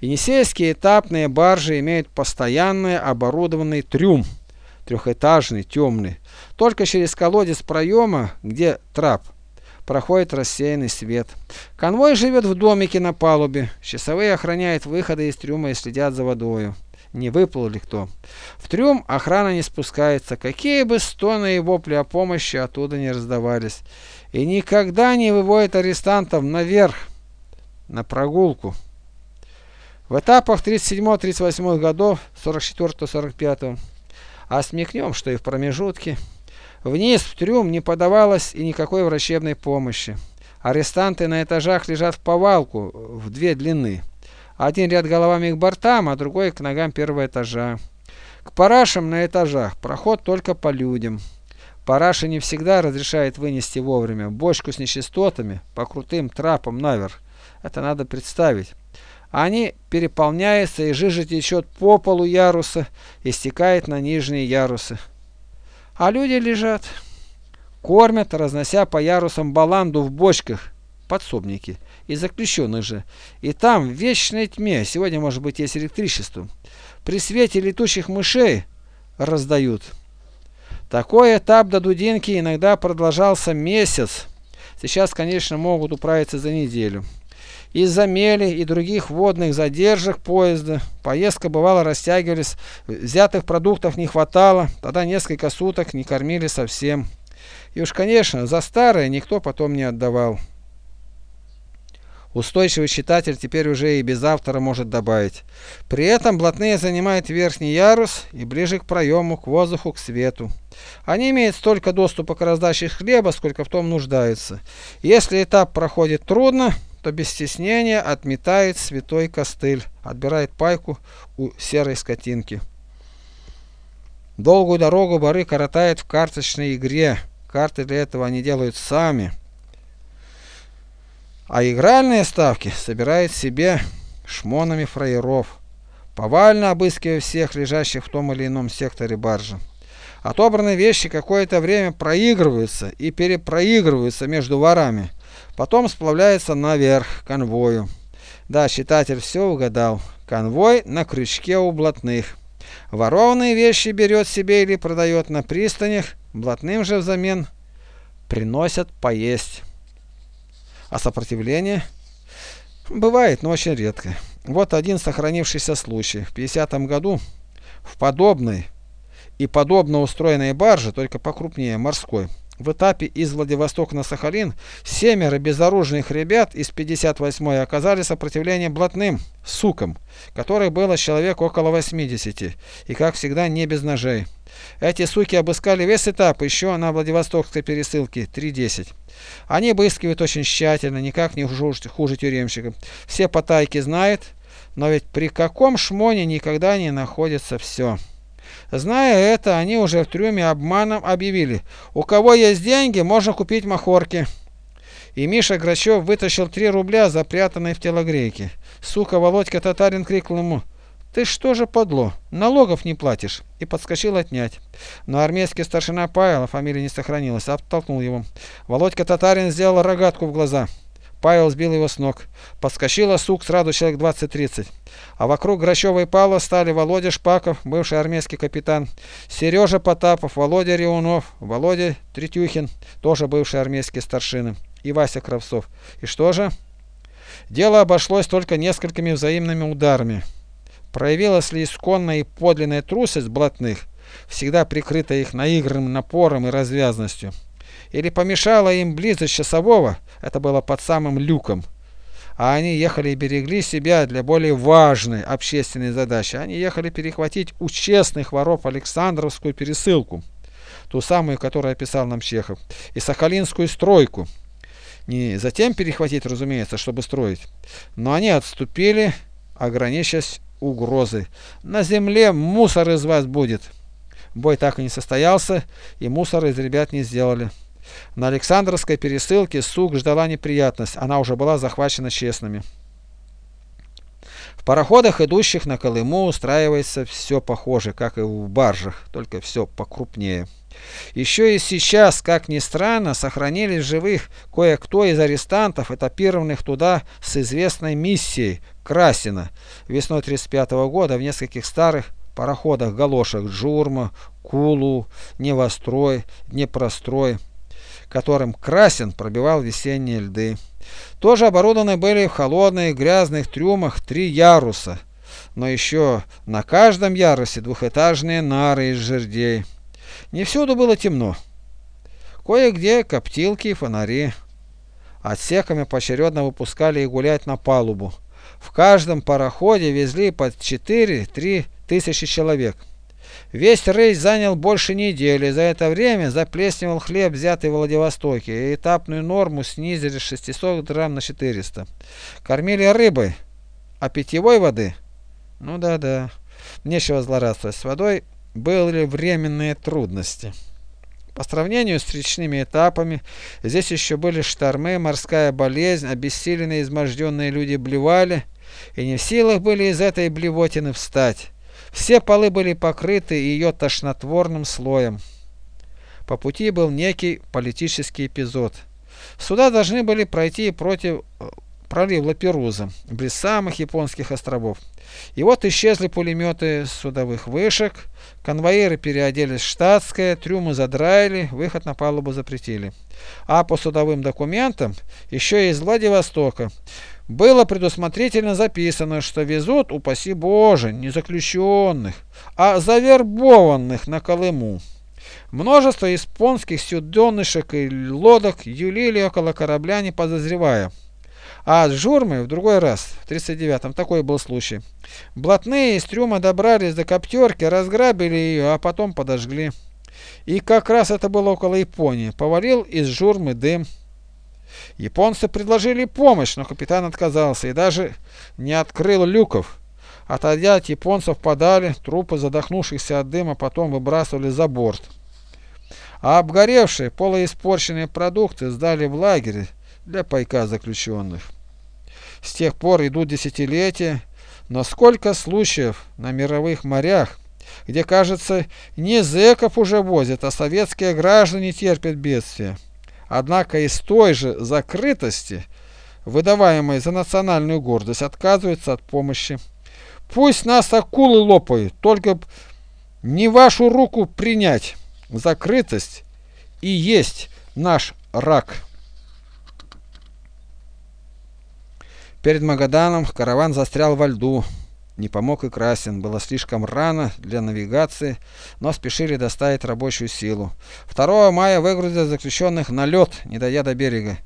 Енисейские этапные баржи имеют постоянный оборудованный трюм, трехэтажный, темный. Только через колодец проема, где трап, проходит рассеянный свет. Конвой живет в домике на палубе. Часовые охраняют выходы из трюма и следят за водою. Не выплыл ли кто? В трюм охрана не спускается. Какие бы стоны и вопли о помощи оттуда не раздавались. И никогда не выводят арестантов наверх, на прогулку. В этапах 37-38 годов, 44-45, а смекнем, что и в промежутке, вниз в трюм не подавалось и никакой врачебной помощи. Арестанты на этажах лежат в повалку в две длины. Один ряд головами к бортам, а другой к ногам первого этажа. К парашам на этажах проход только по людям. Параша не всегда разрешает вынести вовремя бочку с нечистотами по крутым трапам наверх. Это надо представить. Они переполняются, и жижа течет по полу яруса и стекает на нижние ярусы. А люди лежат, кормят, разнося по ярусам баланду в бочках, подсобники, и заключенных же. И там, в вечной тьме, сегодня, может быть, есть электричество, при свете летучих мышей раздают. Такой этап до Дудинки иногда продолжался месяц. Сейчас, конечно, могут управиться за неделю. Из-за мели и других водных задержек поезда поездка бывало растягивались, взятых продуктов не хватало, тогда несколько суток не кормили совсем. И уж, конечно, за старое никто потом не отдавал. Устойчивый читатель теперь уже и без автора может добавить. При этом блатные занимают верхний ярус и ближе к проему, к воздуху, к свету. Они имеют столько доступа к раздаче хлеба, сколько в том нуждаются. Если этап проходит трудно, то без стеснения отметает святой костыль, отбирает пайку у серой скотинки. Долгую дорогу бары коротает в карточной игре. Карты для этого они делают сами. А игральные ставки собирает себе шмонами фраеров, повально обыскивая всех лежащих в том или ином секторе баржи. Отобранные вещи какое-то время проигрываются и перепроигрываются между ворами – Потом сплавляется наверх, конвою. Да, читатель все угадал. Конвой на крючке у блатных. Ворованные вещи берет себе или продает на пристанях, блатным же взамен приносят поесть. А сопротивление? Бывает, но очень редко. Вот один сохранившийся случай. В 50 году в подобной и подобно устроенной барже, только покрупнее, морской, в этапе из Владивостока на Сахалин семеро безоружных ребят из 58-й оказали сопротивление блатным, сукам, которых было человек около 80, и, как всегда, не без ножей. Эти суки обыскали весь этап еще на Владивостокской пересылке 3.10. Они обыскивают очень тщательно, никак не хуже, хуже тюремщика. Все потайки знают, но ведь при каком шмоне никогда не находится все. Зная это, они уже в трюме обманом объявили, у кого есть деньги, можно купить махорки. И Миша Грачев вытащил 3 рубля, запрятанные в телогрейке. Сука, Володька Татарин крикнул ему, «Ты что же, подло, налогов не платишь?» и подскочил отнять. Но армейский старшина Павел, фамилия не сохранилась, оттолкнул его. Володька Татарин сделал рогатку в глаза. Павел сбил его с ног. Подскочила сук сразу человек 20-30. А вокруг Грачева и Павла стали Володя Шпаков, бывший армейский капитан, Сережа Потапов, Володя Реунов, Володя Третюхин, тоже бывший армейский старшина, и Вася Кравцов. И что же? Дело обошлось только несколькими взаимными ударами. Проявилась ли исконная и подлинная трусость блатных, всегда прикрытая их наигранным напором и развязностью? Или помешала им близость часового, это было под самым люком. А они ехали и берегли себя для более важной общественной задачи. Они ехали перехватить у честных воров Александровскую пересылку, ту самую, которую описал нам Чехов, и Сахалинскую стройку. Не затем перехватить, разумеется, чтобы строить, но они отступили, ограничившись угрозой. На земле мусор из вас будет. Бой так и не состоялся, и мусор из ребят не сделали. На Александровской пересылке Сук ждала неприятность, она уже была захвачена честными. В пароходах, идущих на Колыму, устраивается все похоже, как и в баржах, только все покрупнее. Еще и сейчас, как ни странно, сохранились живых кое-кто из арестантов, этапированных туда с известной миссией Красина весной 1935 года в нескольких старых пароходах-галошах Джурма, Кулу, Невострой, Днепрострой которым Красин пробивал весенние льды. Тоже оборудованы были в холодных грязных трюмах три яруса, но еще на каждом ярусе двухэтажные нары из жердей. Не всюду было темно. Кое-где коптилки и фонари. Отсеками поочередно выпускали и гулять на палубу. В каждом пароходе везли под 4-3 тысячи человек. Весь рейс занял больше недели. За это время заплесневал хлеб, взятый в Владивостоке, и этапную норму снизили с 600 грамм на 400. Кормили рыбой, а питьевой воды? Ну да-да, нечего злорадствовать. С водой были временные трудности. По сравнению с речными этапами, здесь еще были штормы, морская болезнь, обессиленные изможденные люди блевали, и не в силах были из этой блевотины встать. Все полы были покрыты ее тошнотворным слоем. По пути был некий политический эпизод. Суда должны были пройти против э, пролив Лаперуза, близ самых японских островов. И вот исчезли пулеметы судовых вышек, конвоиры переоделись в штатское, трюмы задраили, выход на палубу запретили. А по судовым документам еще из Владивостока было предусмотрительно записано, что везут, упаси Боже, не заключенных, а завербованных на Колыму. Множество японских суденышек и лодок юлили около корабля, не подозревая. А с Журмой в другой раз, в 39-м, такой был случай. Блатные из трюма добрались до коптерки, разграбили ее, а потом подожгли. И как раз это было около Японии. Повалил из Журмы дым. Японцы предложили помощь, но капитан отказался и даже не открыл люков. Отойдя от японцев подали, трупы задохнувшихся от дыма потом выбрасывали за борт. А обгоревшие, полуиспорченные продукты сдали в лагерь для пайка заключенных. С тех пор идут десятилетия, но сколько случаев на мировых морях, где, кажется, не зэков уже возят, а советские граждане терпят бедствия. Однако из той же закрытости, выдаваемой за национальную гордость, отказываются от помощи. Пусть нас акулы лопают, только не вашу руку принять. Закрытость и есть наш рак. Перед Магаданом караван застрял во льду. Не помог и Красин, было слишком рано для навигации, но спешили доставить рабочую силу. 2 мая выгрузили заключенных на лед, не дойдя до берега.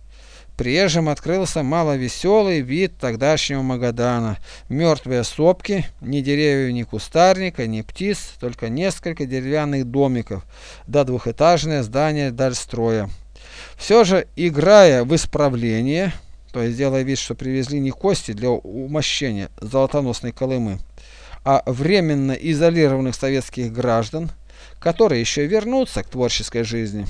Приезжим открылся маловеселый вид тогдашнего Магадана. Мертвые сопки, ни деревьев, ни кустарника, ни птиц, только несколько деревянных домиков, да двухэтажное здание дальстроя. Все же, играя в исправление, то есть делая вид, что привезли не кости для умощения золотоносной Колымы, а временно изолированных советских граждан, которые еще вернутся к творческой жизни.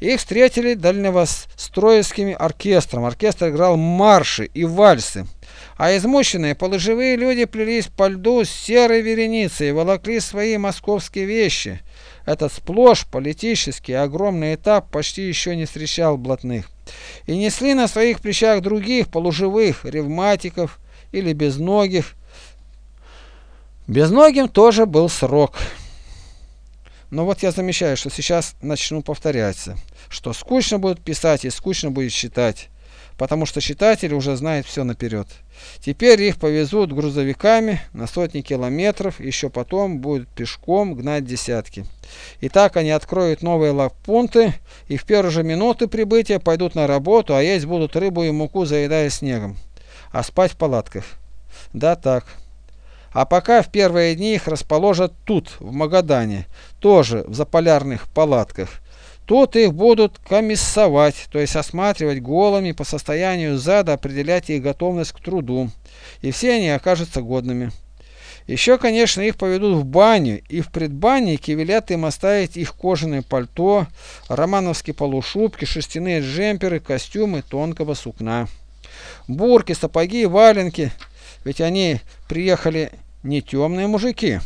Их встретили дальневостроевским оркестром. Оркестр играл марши и вальсы. А измученные полуживые люди плелись по льду с серой вереницей и волокли свои московские вещи. Этот сплошь политический огромный этап почти еще не встречал блатных. И несли на своих плечах других полуживых, ревматиков или безногих. Безногим тоже был срок. Но вот я замечаю, что сейчас начну повторяться, что скучно будет писать и скучно будет читать, потому что читатель уже знает все наперед. Теперь их повезут грузовиками на сотни километров, еще потом будут пешком гнать десятки. И так они откроют новые лагпунты и в первые же минуты прибытия пойдут на работу, а есть будут рыбу и муку, заедая снегом, а спать в палатках. Да так. А пока в первые дни их расположат тут, в Магадане, тоже в заполярных палатках. Тут их будут комиссовать, то есть осматривать голыми по состоянию зада, определять их готовность к труду. И все они окажутся годными. Еще, конечно, их поведут в баню, и в предбаннике велят им оставить их кожаное пальто, романовские полушубки, шерстяные джемперы, костюмы тонкого сукна. Бурки, сапоги, валенки, ведь они приехали не темные мужики,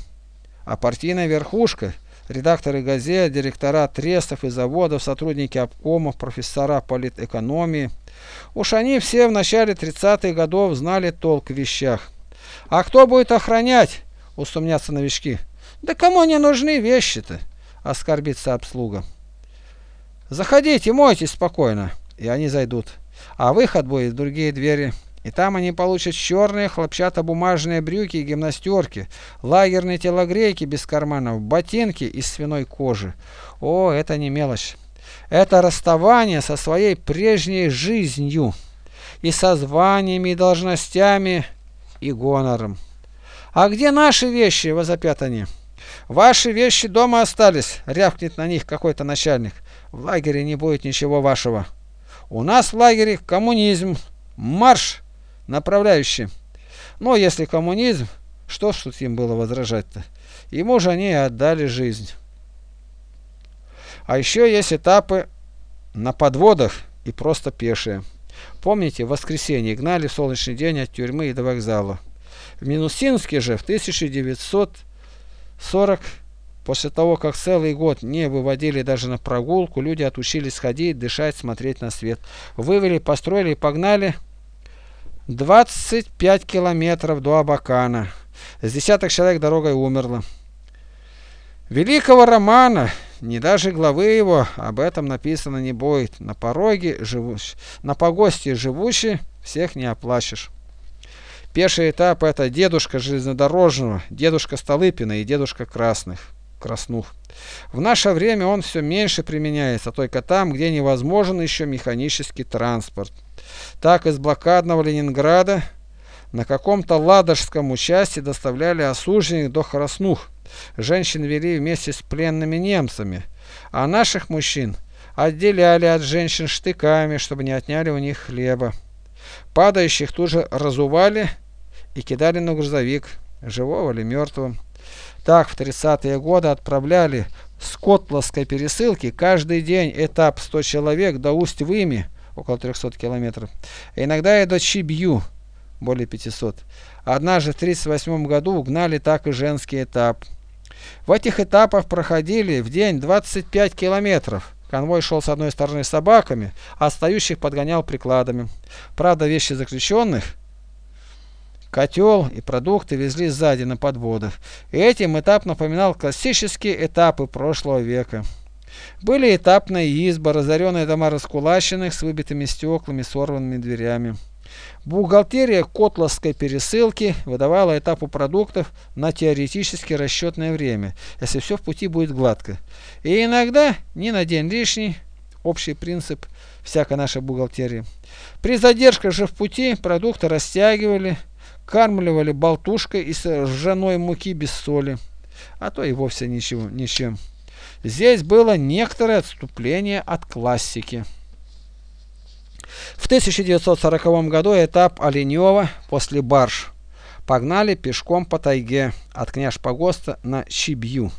а партийная верхушка, редакторы газет, директора трестов и заводов, сотрудники обкомов, профессора политэкономии. Уж они все в начале 30-х годов знали толк в вещах. А кто будет охранять? Усомнятся новички. Да кому не нужны вещи-то? Оскорбится обслуга. Заходите, мойтесь спокойно. И они зайдут. А выход будет в другие двери. И там они получат черные хлопчатобумажные брюки и гимнастерки, лагерные телогрейки без карманов, ботинки из свиной кожи. О, это не мелочь. Это расставание со своей прежней жизнью и со званиями и должностями и гонором. «А где наши вещи?» – возопят они. «Ваши вещи дома остались», – рявкнет на них какой-то начальник. «В лагере не будет ничего вашего. У нас в лагере коммунизм. Марш!» Направляющим. Но если коммунизм, что ж тут им было возражать-то? Ему же они отдали жизнь. А еще есть этапы на подводах и просто пешие. Помните, в воскресенье гнали в солнечный день от тюрьмы и до вокзала. В Минусинске же в 1940 После того, как целый год не выводили даже на прогулку, люди отучились ходить, дышать, смотреть на свет. Вывели, построили и погнали 25 километров до Абакана. С десяток человек дорогой умерло. Великого романа, не даже главы его, об этом написано не будет. На пороге живущий, на погосте живущий, всех не оплачешь. Пеший этап это дедушка железнодорожного, дедушка Столыпина и дедушка Красных. Краснух. В наше время он все меньше применяется, только там, где невозможен еще механический транспорт. Так из блокадного Ленинграда на каком-то ладожском участке доставляли осужденных до Краснух. Женщин вели вместе с пленными немцами, а наших мужчин отделяли от женщин штыками, чтобы не отняли у них хлеба. Падающих тут же разували и кидали на грузовик, живого или мертвого. Так в 30-е годы отправляли с Котловской пересылки каждый день этап 100 человек до Усть-Выми, около 300 километров, иногда и до Чибью, более 500. Однажды в 1938 году угнали так и женский этап. В этих этапах проходили в день 25 километров. Конвой шел с одной стороны собаками, а остающих подгонял прикладами. Правда, вещи заключенных Котел и продукты везли сзади на подводах. И этим этап напоминал классические этапы прошлого века. Были этапные избы, разоренные дома раскулаченных с выбитыми стеклами, сорванными дверями. Бухгалтерия Котловской пересылки выдавала этапу продуктов на теоретически расчетное время, если все в пути будет гладко. И иногда ни на день лишний, общий принцип всякой нашей бухгалтерии. При задержках же в пути продукты растягивали, кармливали болтушкой из ржаной муки без соли, а то и вовсе ничего, ничем. Здесь было некоторое отступление от классики. В 1940 году этап Оленева после Барж погнали пешком по тайге от княж Погоста на Чибью.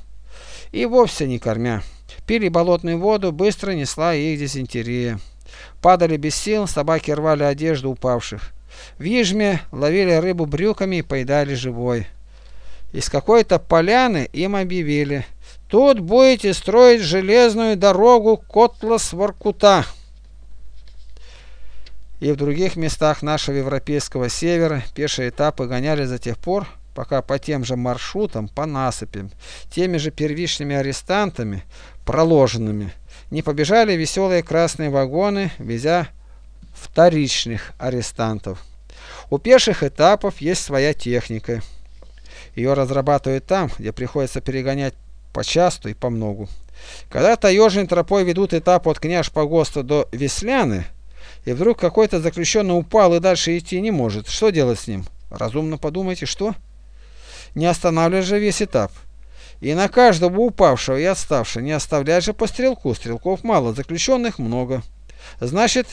И вовсе не кормя. Пили болотную воду, быстро несла их дизентерия. Падали без сил, собаки рвали одежду упавших. В Ижме ловили рыбу брюками и поедали живой. Из какой-то поляны им объявили, тут будете строить железную дорогу Котлас-Воркута и в других местах нашего европейского севера пешие этапы гоняли до тех пор, пока по тем же маршрутам, по насыпям, теми же первичными арестантами, проложенными, не побежали веселые красные вагоны, везя вторичных арестантов. У пеших этапов есть своя техника. Ее разрабатывают там, где приходится перегонять почасту и по многу. Когда таежной тропой ведут этап от княж Погоста до Весляны, и вдруг какой-то заключенный упал и дальше идти не может. Что делать с ним? Разумно подумайте, что? Не останавливать же весь этап. И на каждого упавшего и отставшего не оставлять же по стрелку. Стрелков мало, заключенных много. Значит,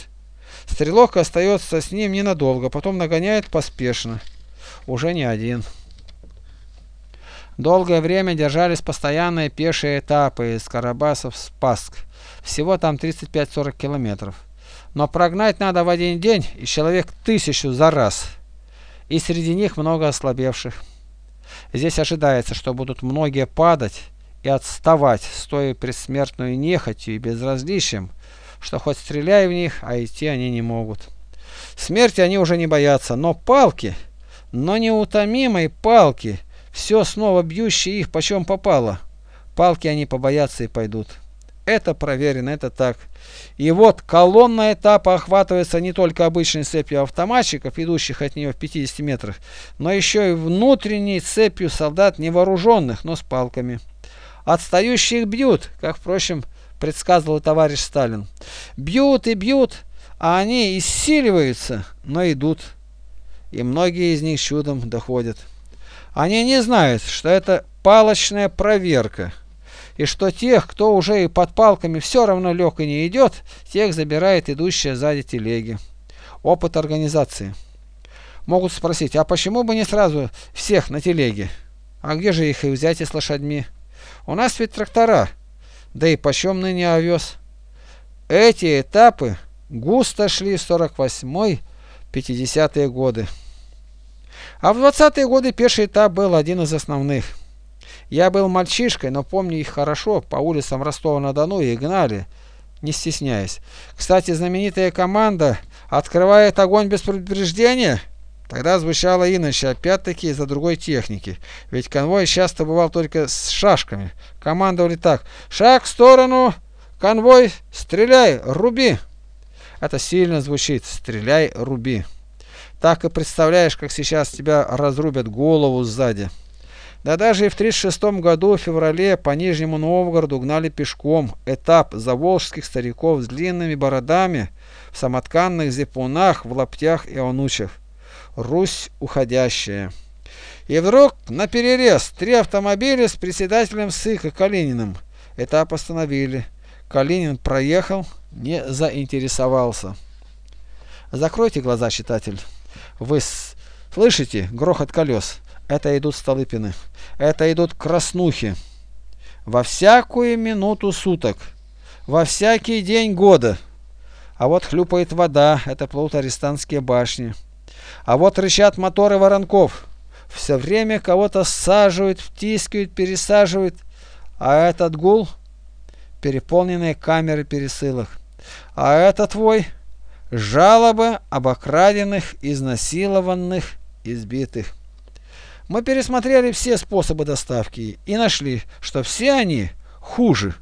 стрелок остается с ним ненадолго, потом нагоняет поспешно. Уже не один. Долгое время держались постоянные пешие этапы из Карабасов в Спасск. Всего там 35-40 километров. Но прогнать надо в один день и человек тысячу за раз. И среди них много ослабевших. Здесь ожидается, что будут многие падать и отставать, стоя предсмертную нехотью и безразличием, что хоть стреляй в них, а идти они не могут. Смерти они уже не боятся, но палки, но неутомимой палки, все снова бьющие их почем попало, палки они побоятся и пойдут. Это проверено, это так. И вот колонна этапа охватывается не только обычной цепью автоматчиков, идущих от нее в 50 метрах, но еще и внутренней цепью солдат невооруженных, но с палками. Отстающих бьют, как, впрочем, предсказывал товарищ Сталин. Бьют и бьют, а они иссиливаются, но идут. И многие из них чудом доходят. Они не знают, что это палочная проверка и что тех, кто уже и под палками все равно лег и не идет, тех забирает идущая сзади телеги. Опыт организации. Могут спросить, а почему бы не сразу всех на телеге? А где же их и взять и с лошадьми? У нас ведь трактора, да и почем ныне овес. Эти этапы густо шли в 48-50-е годы. А в 20-е годы пеший этап был один из основных. Я был мальчишкой, но помню их хорошо, по улицам Ростова-на-Дону и гнали, не стесняясь. Кстати, знаменитая команда открывает огонь без предупреждения. Тогда звучало иначе, опять-таки из-за другой техники. Ведь конвой часто бывал только с шашками. Командовали так. Шаг в сторону, конвой, стреляй, руби. Это сильно звучит. Стреляй, руби. Так и представляешь, как сейчас тебя разрубят голову сзади. Да даже и в 1936 году в феврале по Нижнему Новгороду гнали пешком этап заволжских стариков с длинными бородами, в самотканных зипунах, в лаптях и онучах. Русь уходящая. И вдруг на перерез три автомобиля с председателем СЫКа Калининым. Этап остановили. Калинин проехал, не заинтересовался. Закройте глаза, читатель. Вы слышите грохот колес? Это идут Столыпины. Это идут краснухи. Во всякую минуту суток. Во всякий день года. А вот хлюпает вода. Это плывут арестантские башни. А вот рычат моторы воронков. Все время кого-то саживают, втискивают, пересаживают. А этот гул – переполненные камеры пересылок. А это твой – жалобы об окраденных, изнасилованных, избитых. Мы пересмотрели все способы доставки и нашли, что все они хуже.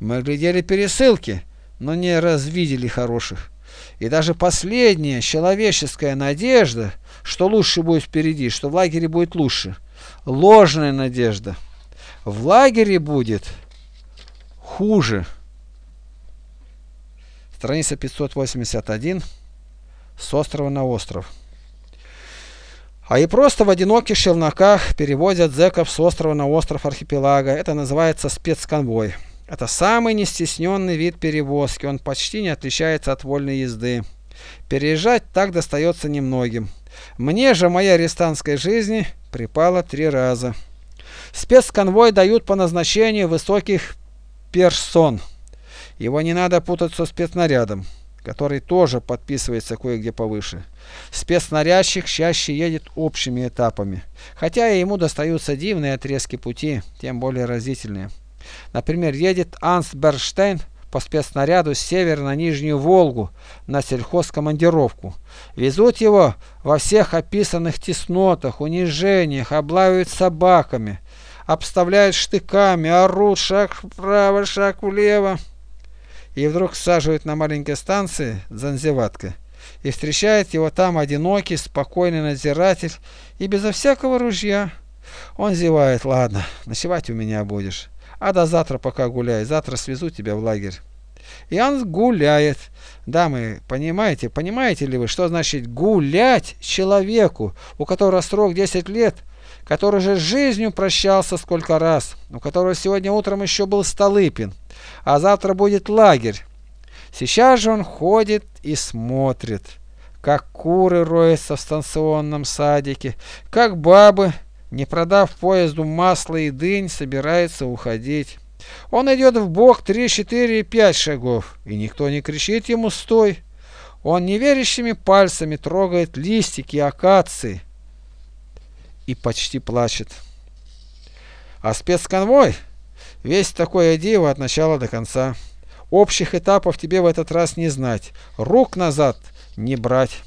Мы глядели пересылки, но не развидели хороших. И даже последняя человеческая надежда, что лучше будет впереди, что в лагере будет лучше, ложная надежда. В лагере будет хуже. Страница 581 с острова на остров. А и просто в одиноких челноках перевозят зэков с острова на остров архипелага. Это называется спецконвой. Это самый нестесненный вид перевозки, он почти не отличается от вольной езды. Переезжать так достается немногим. Мне же моя арестантской жизни припало три раза. Спецконвой дают по назначению высоких персон. Его не надо путать со спецнарядом, который тоже подписывается кое-где повыше. Спецнарядчик чаще едет общими этапами, хотя и ему достаются дивные отрезки пути, тем более разительные. Например, едет Анс Берштейн по спецснаряду с севера на Нижнюю Волгу на сельхозкомандировку. Везут его во всех описанных теснотах, унижениях, облавивают собаками, обставляют штыками, орут шаг вправо, шаг влево. И вдруг саживают на маленькой станции Занзеватка. И встречает его там одинокий, спокойный надзиратель и безо всякого ружья. Он зевает, ладно, ночевать у меня будешь. А до завтра пока гуляй, завтра свезу тебя в лагерь. И он гуляет. Дамы, понимаете, понимаете ли вы, что значит гулять человеку, у которого срок 10 лет, который же жизнью прощался сколько раз, у которого сегодня утром еще был Столыпин, а завтра будет лагерь. Сейчас же он ходит и смотрит, как куры роются в станционном садике, как бабы не продав поезду масло и дынь, собирается уходить. Он идет в бок три, четыре и пять шагов, и никто не кричит ему «стой». Он неверящими пальцами трогает листики акации и почти плачет. А спецконвой весь такое диво от начала до конца. Общих этапов тебе в этот раз не знать, рук назад не брать.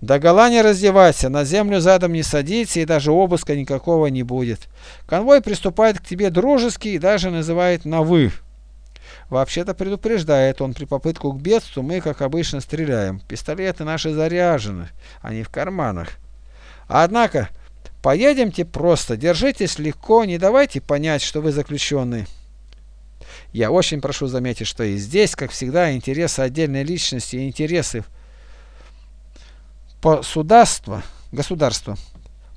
До гола не раздевайся, на землю задом не садиться и даже обыска никакого не будет. Конвой приступает к тебе дружески и даже называет на «вы». Вообще-то предупреждает он при попытку к бедству, мы, как обычно, стреляем. Пистолеты наши заряжены, они в карманах. Однако, поедемте просто, держитесь легко, не давайте понять, что вы заключенный. Я очень прошу заметить, что и здесь, как всегда, интересы отдельной личности и интересы Посударство, государство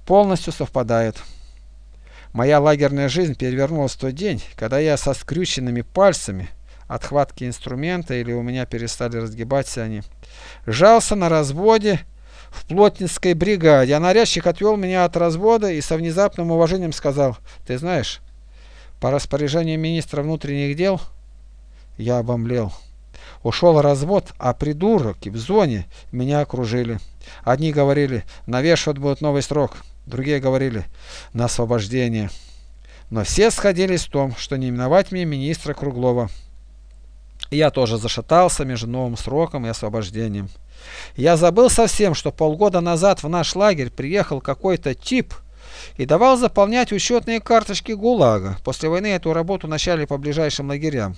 полностью совпадают. Моя лагерная жизнь перевернулась в тот день, когда я со скрюченными пальцами, отхватки инструмента или у меня перестали разгибаться они, жался на разводе в плотницкой бригаде, а нарядчик отвел меня от развода и со внезапным уважением сказал, «Ты знаешь, по распоряжению министра внутренних дел я обомлел». Ушел развод, а придурки в зоне меня окружили. Одни говорили, навешивать будет новый срок, другие говорили, на освобождение. Но все сходились в том, что не именовать мне министра Круглова. Я тоже зашатался между новым сроком и освобождением. Я забыл совсем, что полгода назад в наш лагерь приехал какой-то тип и давал заполнять учетные карточки ГУЛАГа. После войны эту работу начали по ближайшим лагерям.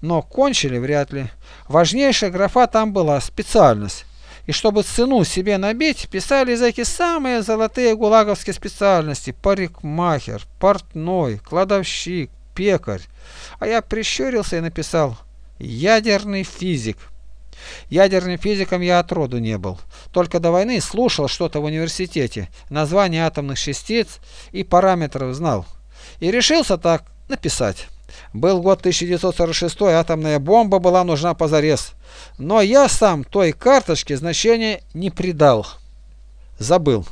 Но кончили вряд ли. Важнейшая графа там была – специальность. И чтобы цену себе набить, писали зэки самые золотые гулаговские специальности – парикмахер, портной, кладовщик, пекарь. А я прищурился и написал «ядерный физик». Ядерным физиком я отроду не был. Только до войны слушал что-то в университете, название атомных частиц и параметров знал. И решился так написать. Был год 1946, атомная бомба была нужна позарез. Но я сам той карточке значения не придал. Забыл.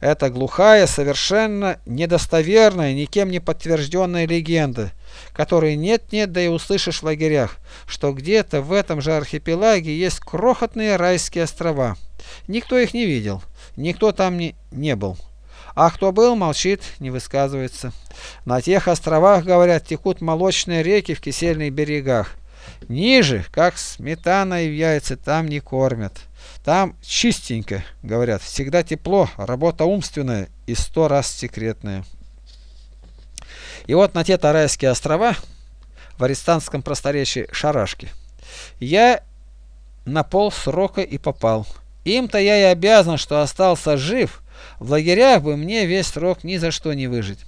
Это глухая, совершенно недостоверная, никем не подтвержденная легенда, которой нет-нет, да и услышишь в лагерях, что где-то в этом же архипелаге есть крохотные райские острова. Никто их не видел, никто там не, не был. А кто был, молчит, не высказывается. На тех островах, говорят, текут молочные реки в кисельных берегах. Ниже, как сметаной в яйце, там не кормят. Там чистенько, говорят, всегда тепло, работа умственная и сто раз секретная. И вот на те Тарайские острова, в арестанском просторечии Шарашки, я на пол срока и попал. Им-то я и обязан, что остался жив. В лагерях бы мне весь срок ни за что не выжить.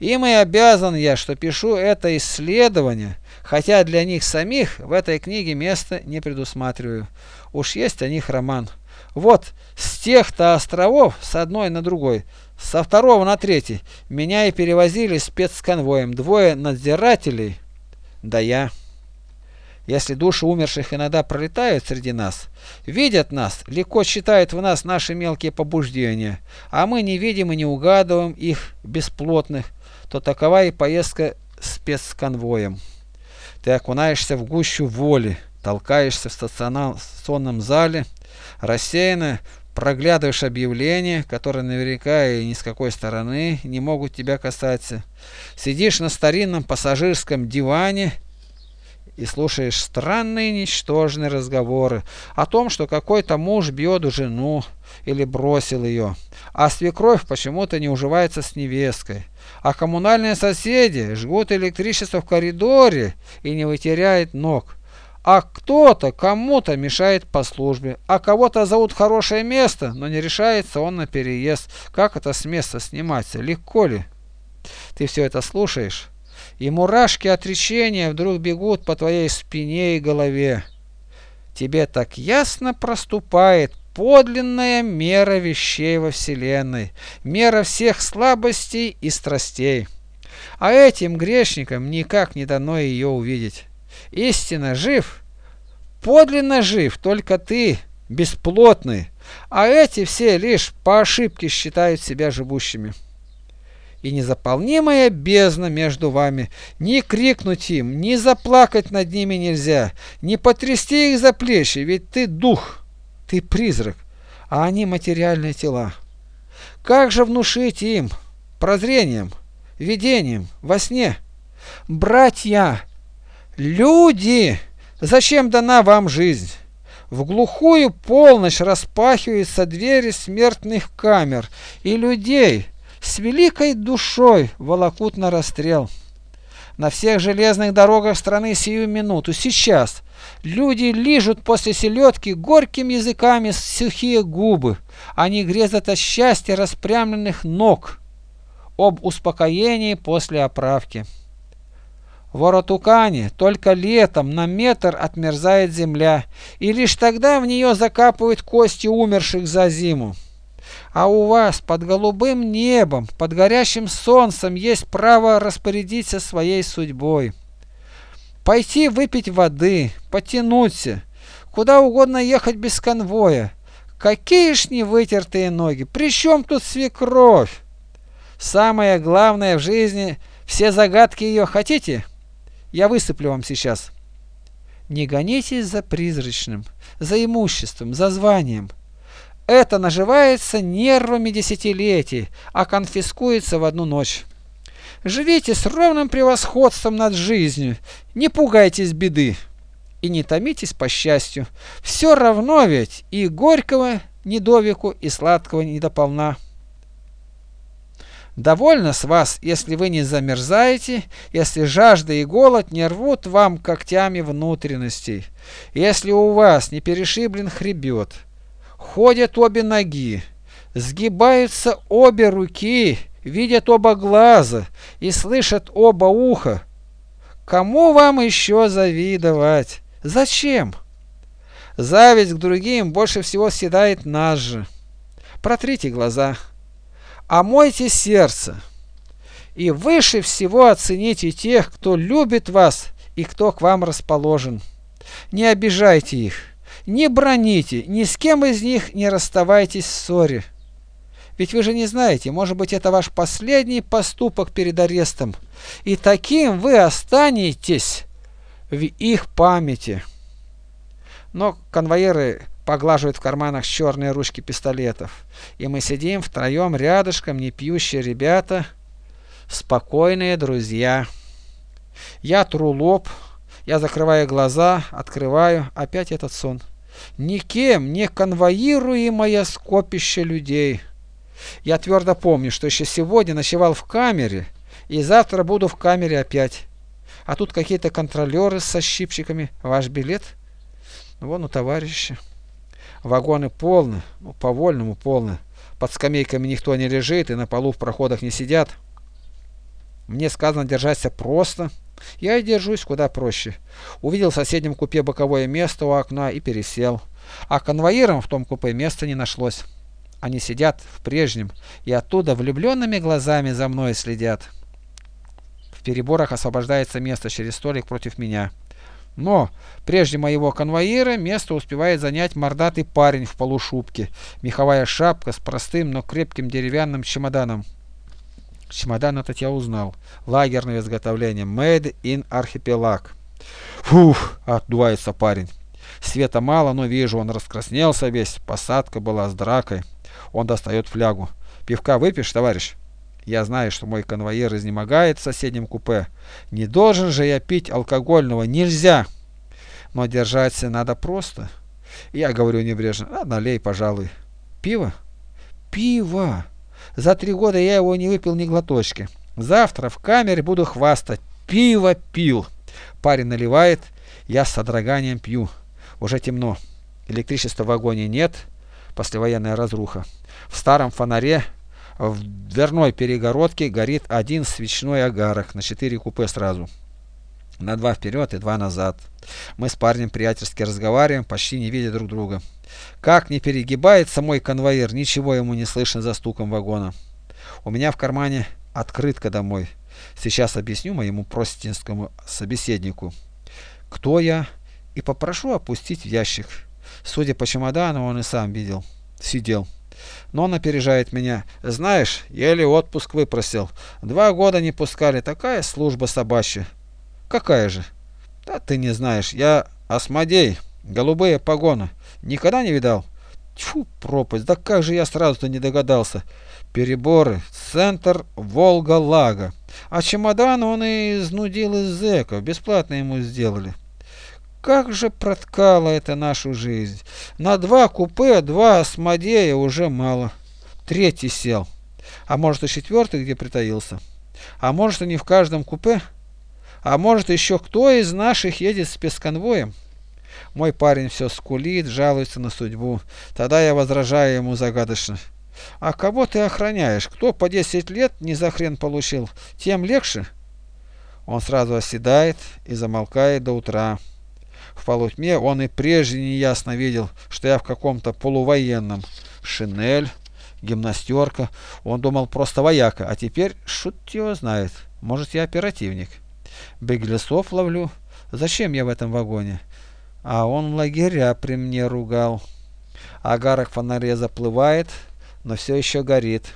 Им и обязан я, что пишу это исследование, хотя для них самих в этой книге места не предусматриваю. Уж есть о них роман. Вот, с тех-то островов, с одной на другой, со второго на третий, меня и перевозили спецконвоем. Двое надзирателей, да я. Если души умерших иногда пролетают среди нас, видят нас, легко считают в нас наши мелкие побуждения, а мы не видим и не угадываем их бесплотных, то такова и поездка спецконвоем. Ты окунаешься в гущу воли, толкаешься в стационарном зале, рассеянно проглядываешь объявления, которые наверняка и ни с какой стороны не могут тебя касаться. Сидишь на старинном пассажирском диване и слушаешь странные ничтожные разговоры о том, что какой-то муж бьет жену или бросил ее, а свекровь почему-то не уживается с невесткой, а коммунальные соседи жгут электричество в коридоре и не вытеряет ног, а кто-то кому-то мешает по службе, а кого-то зовут хорошее место, но не решается он на переезд. Как это с места сниматься? Легко ли? Ты все это слушаешь? и мурашки отречения вдруг бегут по твоей спине и голове. Тебе так ясно проступает подлинная мера вещей во Вселенной, мера всех слабостей и страстей. А этим грешникам никак не дано ее увидеть. Истинно жив, подлинно жив только ты, бесплотный, а эти все лишь по ошибке считают себя живущими и незаполнимая бездна между вами. Ни крикнуть им, ни заплакать над ними нельзя, ни потрясти их за плечи, ведь ты дух, ты призрак, а они материальные тела. Как же внушить им прозрением, видением, во сне? Братья, люди, зачем дана вам жизнь? В глухую полночь распахиваются двери смертных камер, и людей, с великой душой волокут на расстрел. На всех железных дорогах страны сию минуту, сейчас, люди лижут после селедки горьким языками сухие губы. Они грезят от счастья распрямленных ног, об успокоении после оправки. В Оротукане только летом на метр отмерзает земля, и лишь тогда в нее закапывают кости умерших за зиму. А у вас под голубым небом, под горящим солнцем есть право распорядиться своей судьбой. Пойти выпить воды, потянуться, куда угодно ехать без конвоя. Какие ж невытертые ноги, при чем тут свекровь? Самое главное в жизни, все загадки ее хотите? Я высыплю вам сейчас. Не гонитесь за призрачным, за имуществом, за званием. Это наживается нервами десятилетий, а конфискуется в одну ночь. Живите с ровным превосходством над жизнью, не пугайтесь беды и не томитесь по счастью. Все равно ведь и горького не до веку, и сладкого не дополна. Довольно с вас, если вы не замерзаете, если жажда и голод не рвут вам когтями внутренностей, если у вас не перешиблен хребет, Ходят обе ноги, сгибаются обе руки, видят оба глаза и слышат оба уха. Кому вам еще завидовать? Зачем? Зависть к другим больше всего съедает нас же. Протрите глаза, омойте сердце и выше всего оцените тех, кто любит вас и кто к вам расположен. Не обижайте их. Не броните, ни с кем из них не расставайтесь в ссоре. Ведь вы же не знаете, может быть, это ваш последний поступок перед арестом, и таким вы останетесь в их памяти. Но конвоиры поглаживают в карманах черные ручки пистолетов, и мы сидим втроем рядышком, не пьющие ребята, спокойные друзья. Я тру лоб, я закрываю глаза, открываю, опять этот сон никем не конвоируемое скопище людей. Я твердо помню, что еще сегодня ночевал в камере, и завтра буду в камере опять. А тут какие-то контролеры со щипчиками. Ваш билет? Вон у товарища. Вагоны полны, ну, по-вольному полны. Под скамейками никто не лежит и на полу в проходах не сидят. Мне сказано держаться просто. Я и держусь куда проще. Увидел в соседнем купе боковое место у окна и пересел. А конвоирам в том купе места не нашлось. Они сидят в прежнем и оттуда влюбленными глазами за мной следят. В переборах освобождается место через столик против меня. Но прежде моего конвоира место успевает занять мордатый парень в полушубке, меховая шапка с простым, но крепким деревянным чемоданом. Чемодан этот я узнал. Лагерное изготовление. Made in Archipelago. Фух, отдувается парень. Света мало, но вижу, он раскраснелся весь. Посадка была с дракой. Он достает флягу. Пивка выпьешь, товарищ? Я знаю, что мой конвоир изнемогает в соседнем купе. Не должен же я пить алкогольного. Нельзя. Но держаться надо просто. Я говорю небрежно. А, налей, пожалуй. Пиво? Пиво! За три года я его не выпил ни глоточки. Завтра в камере буду хвастать. Пиво пил. Парень наливает, я с содроганием пью. Уже темно. Электричества в вагоне нет. Послевоенная разруха. В старом фонаре в дверной перегородке горит один свечной огарок на четыре купе сразу. На два вперед и два назад. Мы с парнем приятельски разговариваем, почти не видя друг друга. Как не перегибается мой конвоир, ничего ему не слышно за стуком вагона. У меня в кармане открытка домой. Сейчас объясню моему простинскому собеседнику, кто я, и попрошу опустить в ящик. Судя по чемодану, он и сам видел. Сидел. Но он опережает меня. Знаешь, еле отпуск выпросил. Два года не пускали. Такая служба собачья. Какая же? Да ты не знаешь. Я Осмодей. Голубые погоны. Никогда не видал? Тьфу, пропасть. Да как же я сразу-то не догадался. Переборы. Центр Волга-Лага. А чемодан он и изнудил из зэков. Бесплатно ему сделали. Как же проткала это нашу жизнь. На два купе, два осмодея уже мало. Третий сел. А может и четвертый где притаился. А может и не в каждом купе. А может еще кто из наших едет с спецконвоем. Мой парень все скулит, жалуется на судьбу. Тогда я возражаю ему загадочно. А кого ты охраняешь? Кто по 10 лет не за хрен получил? Тем легче. Он сразу оседает и замолкает до утра. В полутьме он и прежде неясно видел, что я в каком-то полувоенном. Шинель, гимнастерка. Он думал просто вояка, а теперь шут его знает. Может, я оперативник. Беглецов ловлю. Зачем я в этом вагоне? А он лагеря при мне ругал. Агарок фонаре заплывает, но все еще горит.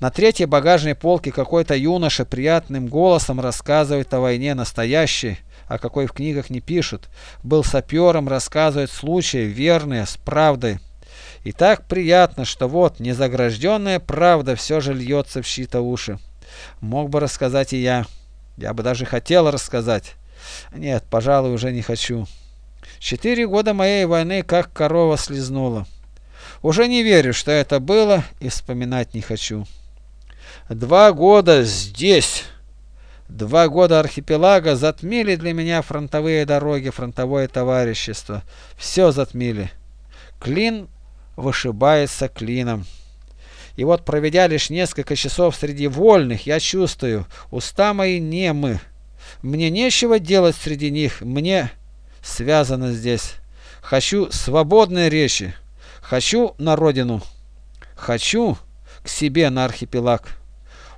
На третьей багажной полке какой-то юноша приятным голосом рассказывает о войне настоящей, о какой в книгах не пишут, был сапером, рассказывает случаи верные, с правдой. И так приятно, что вот незагражденная правда все же льется в чьи-то уши. Мог бы рассказать и я. Я бы даже хотел рассказать. Нет, пожалуй, уже не хочу. Четыре года моей войны как корова слезнула. Уже не верю, что это было, и вспоминать не хочу. Два года здесь. Два года архипелага затмили для меня фронтовые дороги, фронтовое товарищество. Все затмили. Клин вышибается клином. И вот, проведя лишь несколько часов среди вольных, я чувствую, уста мои немы. Мне нечего делать среди них, мне связано здесь. Хочу свободной речи, хочу на родину, хочу к себе на архипелаг.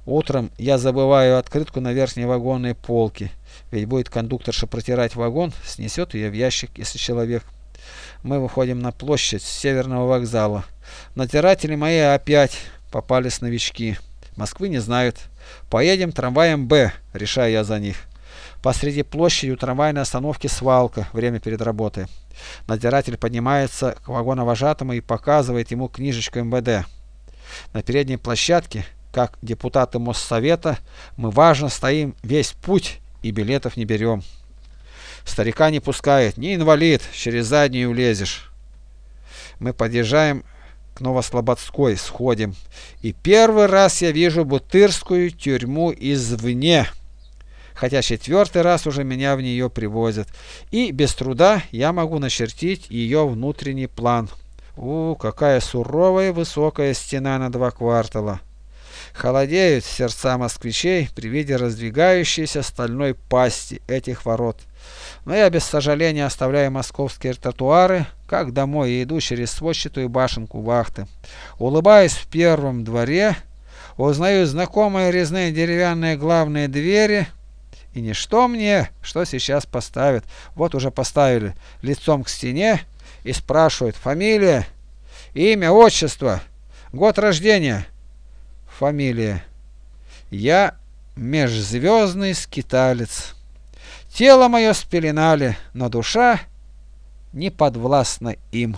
Утром я забываю открытку на верхней вагонной полке. Ведь будет кондукторша протирать вагон, снесет ее в ящик, если человек. Мы выходим на площадь северного вокзала. Натиратели мои опять попались новички. Москвы не знают. Поедем трамваем Б, решаю я за них. Посреди площади у трамвайной остановки свалка, время перед работой. Надзиратель поднимается к вагоновожатому и показывает ему книжечку МВД. На передней площадке как депутаты Моссовета, мы важно стоим весь путь и билетов не берем. Старика не пускает, не инвалид, через заднюю влезешь. Мы подъезжаем к Новослободской, сходим. И первый раз я вижу Бутырскую тюрьму извне. хотя четвертый раз уже меня в нее привозят. И без труда я могу начертить ее внутренний план. У, какая суровая высокая стена на два квартала. Холодеют сердца москвичей при виде раздвигающейся стальной пасти этих ворот. Но я без сожаления оставляю московские тротуары, как домой, и иду через сводчатую башенку вахты. Улыбаясь в первом дворе, узнаю знакомые резные деревянные главные двери, и ничто мне, что сейчас поставят. Вот уже поставили лицом к стене и спрашивают фамилия, имя, отчество, год рождения фамилия. Я межзвездный скиталец. Тело мое спеленали, но душа не подвластна им.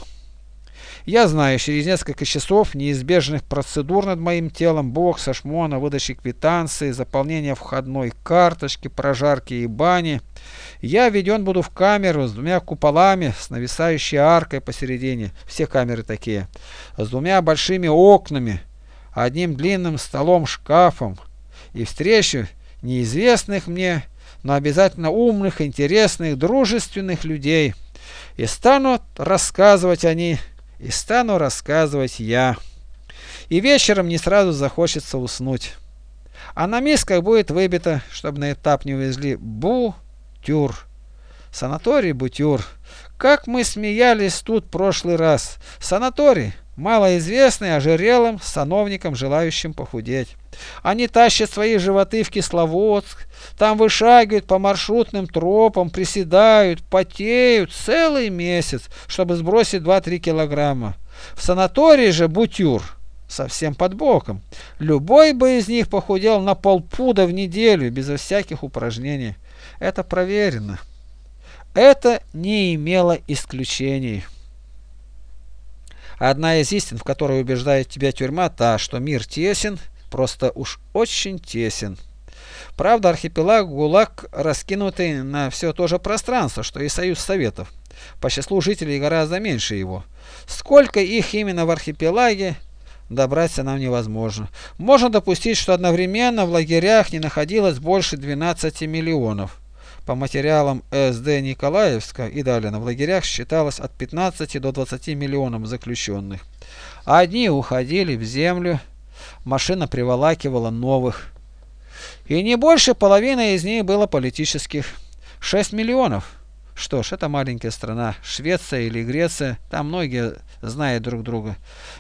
Я знаю, через несколько часов неизбежных процедур над моим телом, бокса, шмона, выдачи квитанции, заполнения входной карточки, прожарки и бани, я введен буду в камеру с двумя куполами, с нависающей аркой посередине, все камеры такие, с двумя большими окнами, одним длинным столом-шкафом и встречу неизвестных мне, но обязательно умных, интересных, дружественных людей. И стану рассказывать они, и стану рассказывать я. И вечером не сразу захочется уснуть. А на мисках будет выбито, чтобы на этап не увезли, бутюр. Санаторий Бутюр. Как мы смеялись тут прошлый раз. Санаторий малоизвестный ожирелым сановникам, желающим похудеть. Они тащат свои животы в Кисловодск, там вышагивают по маршрутным тропам, приседают, потеют целый месяц, чтобы сбросить 2-3 килограмма. В санатории же бутюр совсем под боком. Любой бы из них похудел на полпуда в неделю, безо всяких упражнений. Это проверено. Это не имело исключений. Одна из истин, в которой убеждает тебя тюрьма, та, что мир тесен, просто уж очень тесен. Правда, архипелаг ГУЛАГ раскинутый на все то же пространство, что и Союз Советов. По числу жителей гораздо меньше его. Сколько их именно в архипелаге, добраться нам невозможно. Можно допустить, что одновременно в лагерях не находилось больше 12 миллионов. По материалам СД Николаевска и далее в лагерях считалось от 15 до 20 миллионов заключенных. Одни уходили в землю, машина приволакивала новых. И не больше половины из них было политических. 6 миллионов. Что ж, это маленькая страна, Швеция или Греция, там многие знают друг друга.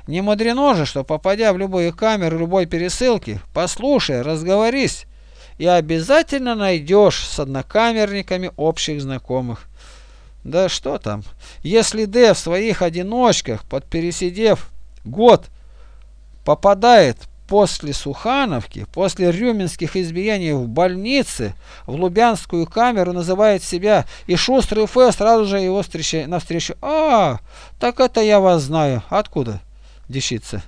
Не мудрено же, что попадя в любую камеру любой пересылки, послушай, разговорись, и обязательно найдешь с однокамерниками общих знакомых. Да что там, если Д в своих одиночках, подпересидев год, попадает после Сухановки, после рюминских избиений в больнице, в Лубянскую камеру называет себя, и шустрый Ф сразу же его встречает, навстречу. А, так это я вас знаю. Откуда? Дещица.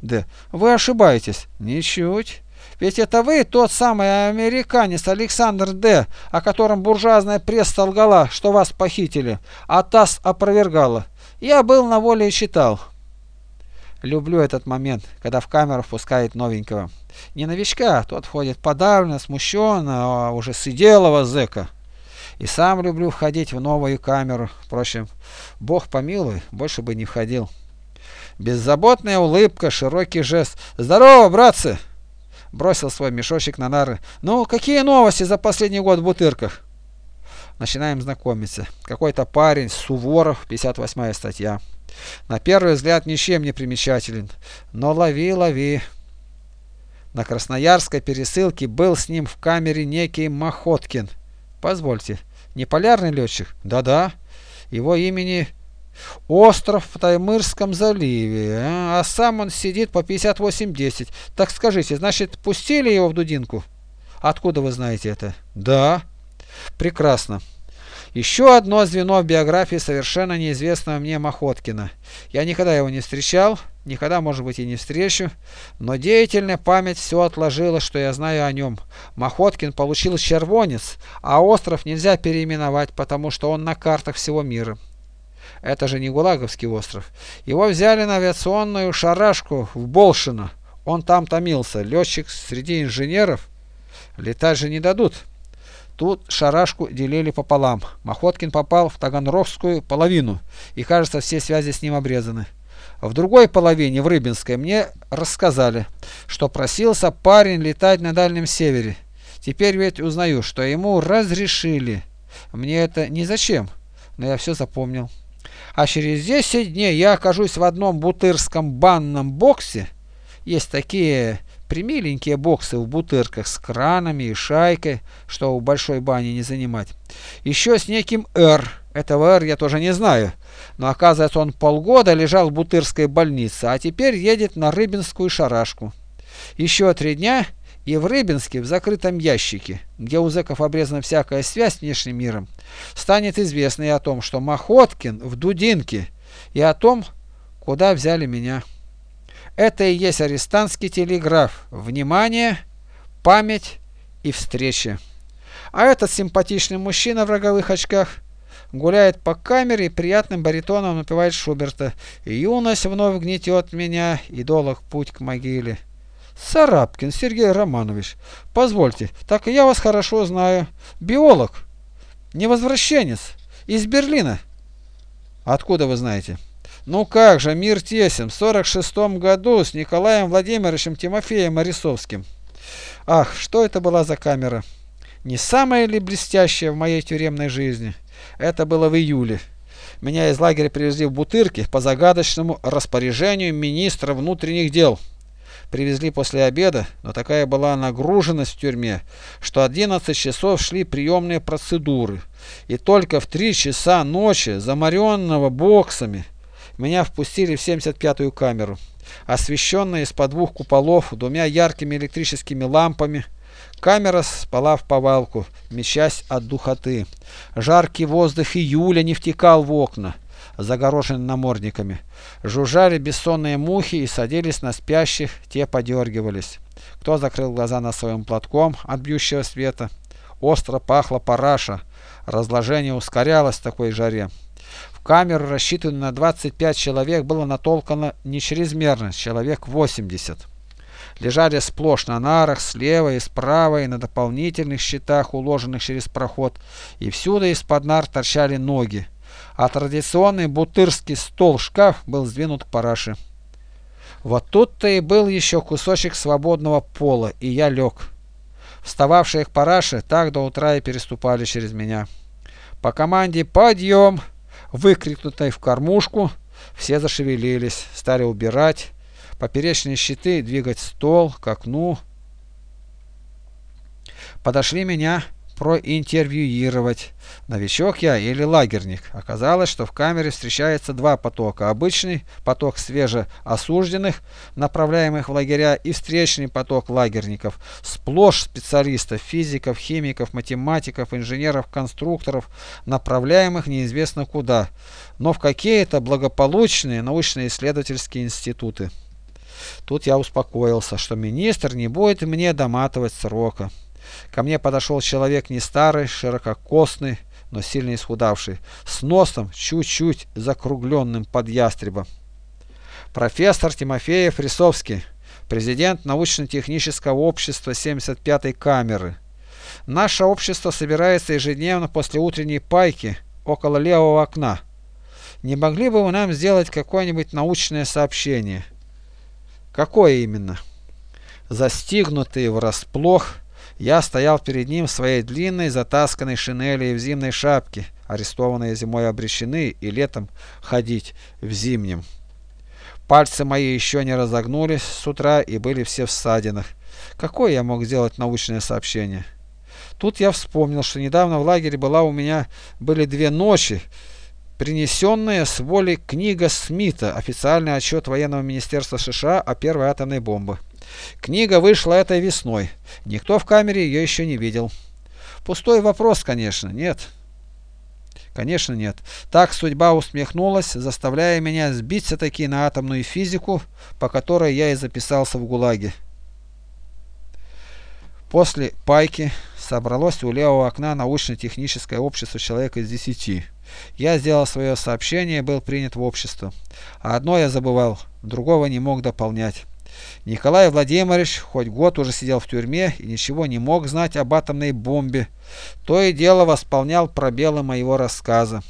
Д. Вы ошибаетесь. Ничуть. Ведь это вы тот самый американец Александр Д., о котором буржуазная пресса лгала, что вас похитили, а ТАСС опровергала. Я был на воле и читал. Люблю этот момент, когда в камеру впускает новенького. Не новичка, тот входит подавленно, смущенно, а уже сиделого зэка. И сам люблю входить в новую камеру. Впрочем, бог помилуй, больше бы не входил. Беззаботная улыбка, широкий жест. «Здорово, братцы!» Бросил свой мешочек на нары. «Ну, какие новости за последний год в Бутырках?» Начинаем знакомиться. Какой-то парень, Суворов, 58 статья. На первый взгляд ничем не примечателен, но лови, лови. На Красноярской пересылке был с ним в камере некий Махоткин. Позвольте, не полярный летчик? Да-да. Его имени Остров в Таймырском заливе, а, а сам он сидит по 58-10. Так скажите, значит, пустили его в Дудинку? Откуда вы знаете это? Да. Прекрасно. Еще одно звено в биографии совершенно неизвестного мне Махоткина. Я никогда его не встречал, никогда, может быть, и не встречу, но деятельная память все отложила, что я знаю о нем. Махоткин получил червонец, а остров нельзя переименовать, потому что он на картах всего мира. Это же не Гулаговский остров. Его взяли на авиационную шарашку в Болшино. Он там томился. Летчик среди инженеров. Летать же не дадут. Тут шарашку делили пополам. Махоткин попал в Таганрогскую половину, и, кажется, все связи с ним обрезаны. В другой половине, в Рыбинской, мне рассказали, что просился парень летать на Дальнем Севере. Теперь ведь узнаю, что ему разрешили. Мне это ни зачем, но я все запомнил. А через 10 дней я окажусь в одном бутырском банном боксе. Есть такие примиленькие боксы в бутырках с кранами и шайкой, что в большой бане не занимать. Еще с неким Р. Этого Р я тоже не знаю. Но оказывается, он полгода лежал в бутырской больнице, а теперь едет на Рыбинскую шарашку. Еще три дня и в Рыбинске, в закрытом ящике, где у зэков обрезана всякая связь с внешним миром, станет известно и о том, что Махоткин в Дудинке, и о том, куда взяли меня. Это и есть арестантский телеграф. Внимание, память и встреча. А этот симпатичный мужчина в роговых очках гуляет по камере и приятным баритоном напевает Шуберта. «Юность вновь гнетет меня, и долг путь к могиле». Сарапкин Сергей Романович, позвольте, так я вас хорошо знаю. Биолог, невозвращенец, из Берлина. Откуда вы знаете? Ну как же, мир тесен, в 46 году с Николаем Владимировичем Тимофеем Арисовским. Ах, что это была за камера? Не самая ли блестящая в моей тюремной жизни? Это было в июле. Меня из лагеря привезли в Бутырки по загадочному распоряжению министра внутренних дел. Привезли после обеда, но такая была нагруженность в тюрьме, что 11 часов шли приемные процедуры. И только в 3 часа ночи, замаренного боксами, меня впустили в 75-ю камеру, освещенная из-под двух куполов двумя яркими электрическими лампами. Камера спала в повалку, мечась от духоты. Жаркий воздух июля не втекал в окна, загороженные намордниками. Жужжали бессонные мухи и садились на спящих, те подергивались. Кто закрыл глаза на своем платком от бьющего света? Остро пахло параша. Разложение ускорялось в такой жаре камеру, рассчитанную на 25 человек, было натолкано не чрезмерно, человек 80. Лежали сплошь на нарах, слева и справа, и на дополнительных щитах, уложенных через проход, и всюду из-под нар торчали ноги, а традиционный бутырский стол-шкаф был сдвинут к параше. Вот тут-то и был еще кусочек свободного пола, и я лег. Встававшие к параше так до утра и переступали через меня. По команде «Подъем!» выкрикнутой в кормушку, все зашевелились, стали убирать, поперечные щиты двигать стол к окну. Подошли меня проинтервьюировать. Новичок я или лагерник. Оказалось, что в камере встречается два потока. Обычный поток свежеосужденных, направляемых в лагеря, и встречный поток лагерников. Сплошь специалистов, физиков, химиков, математиков, инженеров, конструкторов, направляемых неизвестно куда, но в какие-то благополучные научно-исследовательские институты. Тут я успокоился, что министр не будет мне доматывать срока. Ко мне подошел человек не старый, ширококосный, но сильно исхудавший, с носом чуть-чуть закругленным под ястреба. Профессор Тимофеев Рисовский, президент научно-технического общества 75-й камеры. Наше общество собирается ежедневно после утренней пайки около левого окна. Не могли бы вы нам сделать какое-нибудь научное сообщение? Какое именно? Застигнутые врасплох, я стоял перед ним в своей длинной затасканной шинели и в зимней шапке, арестованные зимой обречены и летом ходить в зимнем. Пальцы мои еще не разогнулись с утра и были все в ссадинах. Какое я мог сделать научное сообщение? Тут я вспомнил, что недавно в лагере была у меня были две ночи, принесенная с воли книга Смита, официальный отчет военного министерства США о первой атомной бомбе. Книга вышла этой весной. Никто в камере ее еще не видел. Пустой вопрос, конечно, нет. Конечно, нет. Так судьба усмехнулась, заставляя меня сбиться таки на атомную физику, по которой я и записался в ГУЛАГе. После пайки собралось у левого окна научно-техническое общество человек из десяти. Я сделал свое сообщение был принят в общество. А одно я забывал, другого не мог дополнять. Николай Владимирович хоть год уже сидел в тюрьме и ничего не мог знать об атомной бомбе, то и дело восполнял пробелы моего рассказа.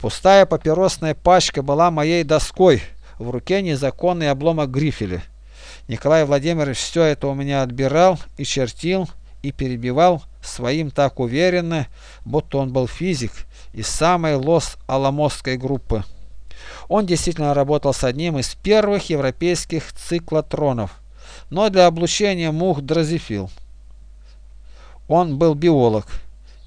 Пустая папиросная пачка была моей доской, в руке незаконный обломок грифеля. Николай Владимирович все это у меня отбирал и чертил, и перебивал своим так уверенно, будто он был физик из самой Лос-Аламосской группы. Он действительно работал с одним из первых европейских циклотронов, но для облучения мух дрозофил. Он был биолог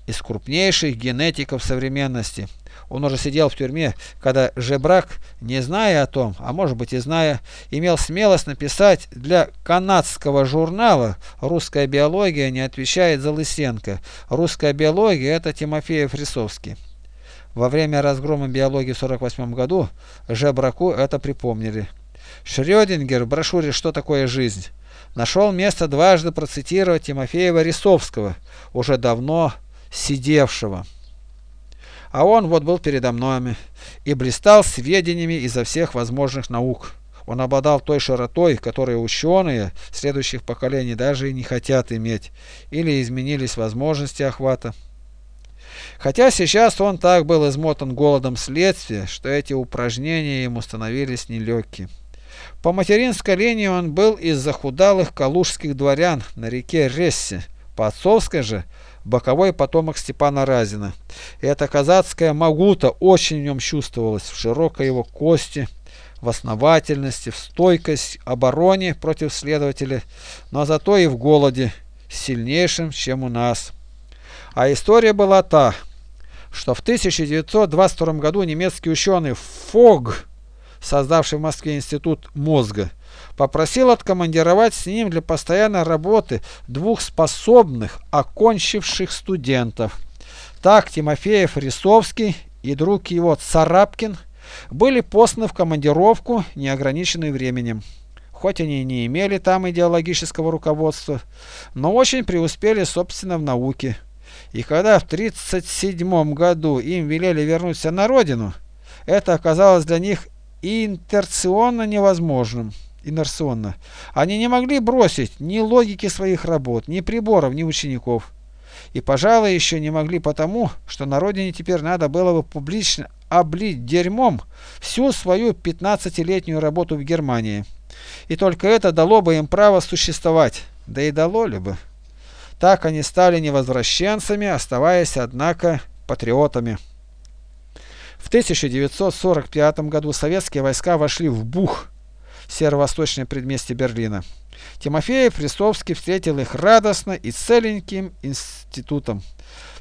из крупнейших генетиков современности. Он уже сидел в тюрьме, когда Жебрак, не зная о том, а может быть и зная, имел смелость написать для канадского журнала «Русская биология не отвечает за Лысенко». «Русская биология» — это Тимофеев Рисовский. Во время разгрома биологии в 1948 году Жебраку это припомнили. Шрёдингер в брошюре «Что такое жизнь?» нашел место дважды процитировать Тимофеева Рисовского, уже давно сидевшего. А он вот был передо мной и блистал сведениями изо всех возможных наук. Он обладал той широтой, которую ученые следующих поколений даже и не хотят иметь, или изменились возможности охвата. Хотя сейчас он так был измотан голодом следствия, что эти упражнения ему становились нелегкими. По материнской линии он был из захудалых калужских дворян на реке Рессе, по отцовской же боковой потомок Степана Разина. И эта казацкая магута очень в нем чувствовалась, в широкой его кости, в основательности, в стойкость, обороне против следователя, но зато и в голоде, сильнейшим, чем у нас. А история была та, что в 1922 году немецкий ученый Фог, создавший в Москве институт мозга, попросил откомандировать с ним для постоянной работы двух способных, окончивших студентов. Так Тимофеев Рисовский и друг его Царапкин были посланы в командировку, неограниченную временем. Хоть они и не имели там идеологического руководства, но очень преуспели собственно в науке. И когда в 1937 году им велели вернуться на родину, это оказалось для них интерционно невозможным. Инерционно. Они не могли бросить ни логики своих работ, ни приборов, ни учеников. И, пожалуй, еще не могли потому, что на родине теперь надо было бы публично облить дерьмом всю свою 15-летнюю работу в Германии. И только это дало бы им право существовать. Да и дало ли бы. Так они стали невозвращенцами, оставаясь, однако, патриотами. В 1945 году советские войска вошли в Бух, северо-восточное предместье Берлина. Тимофеев Христовский встретил их радостно и целеньким институтом.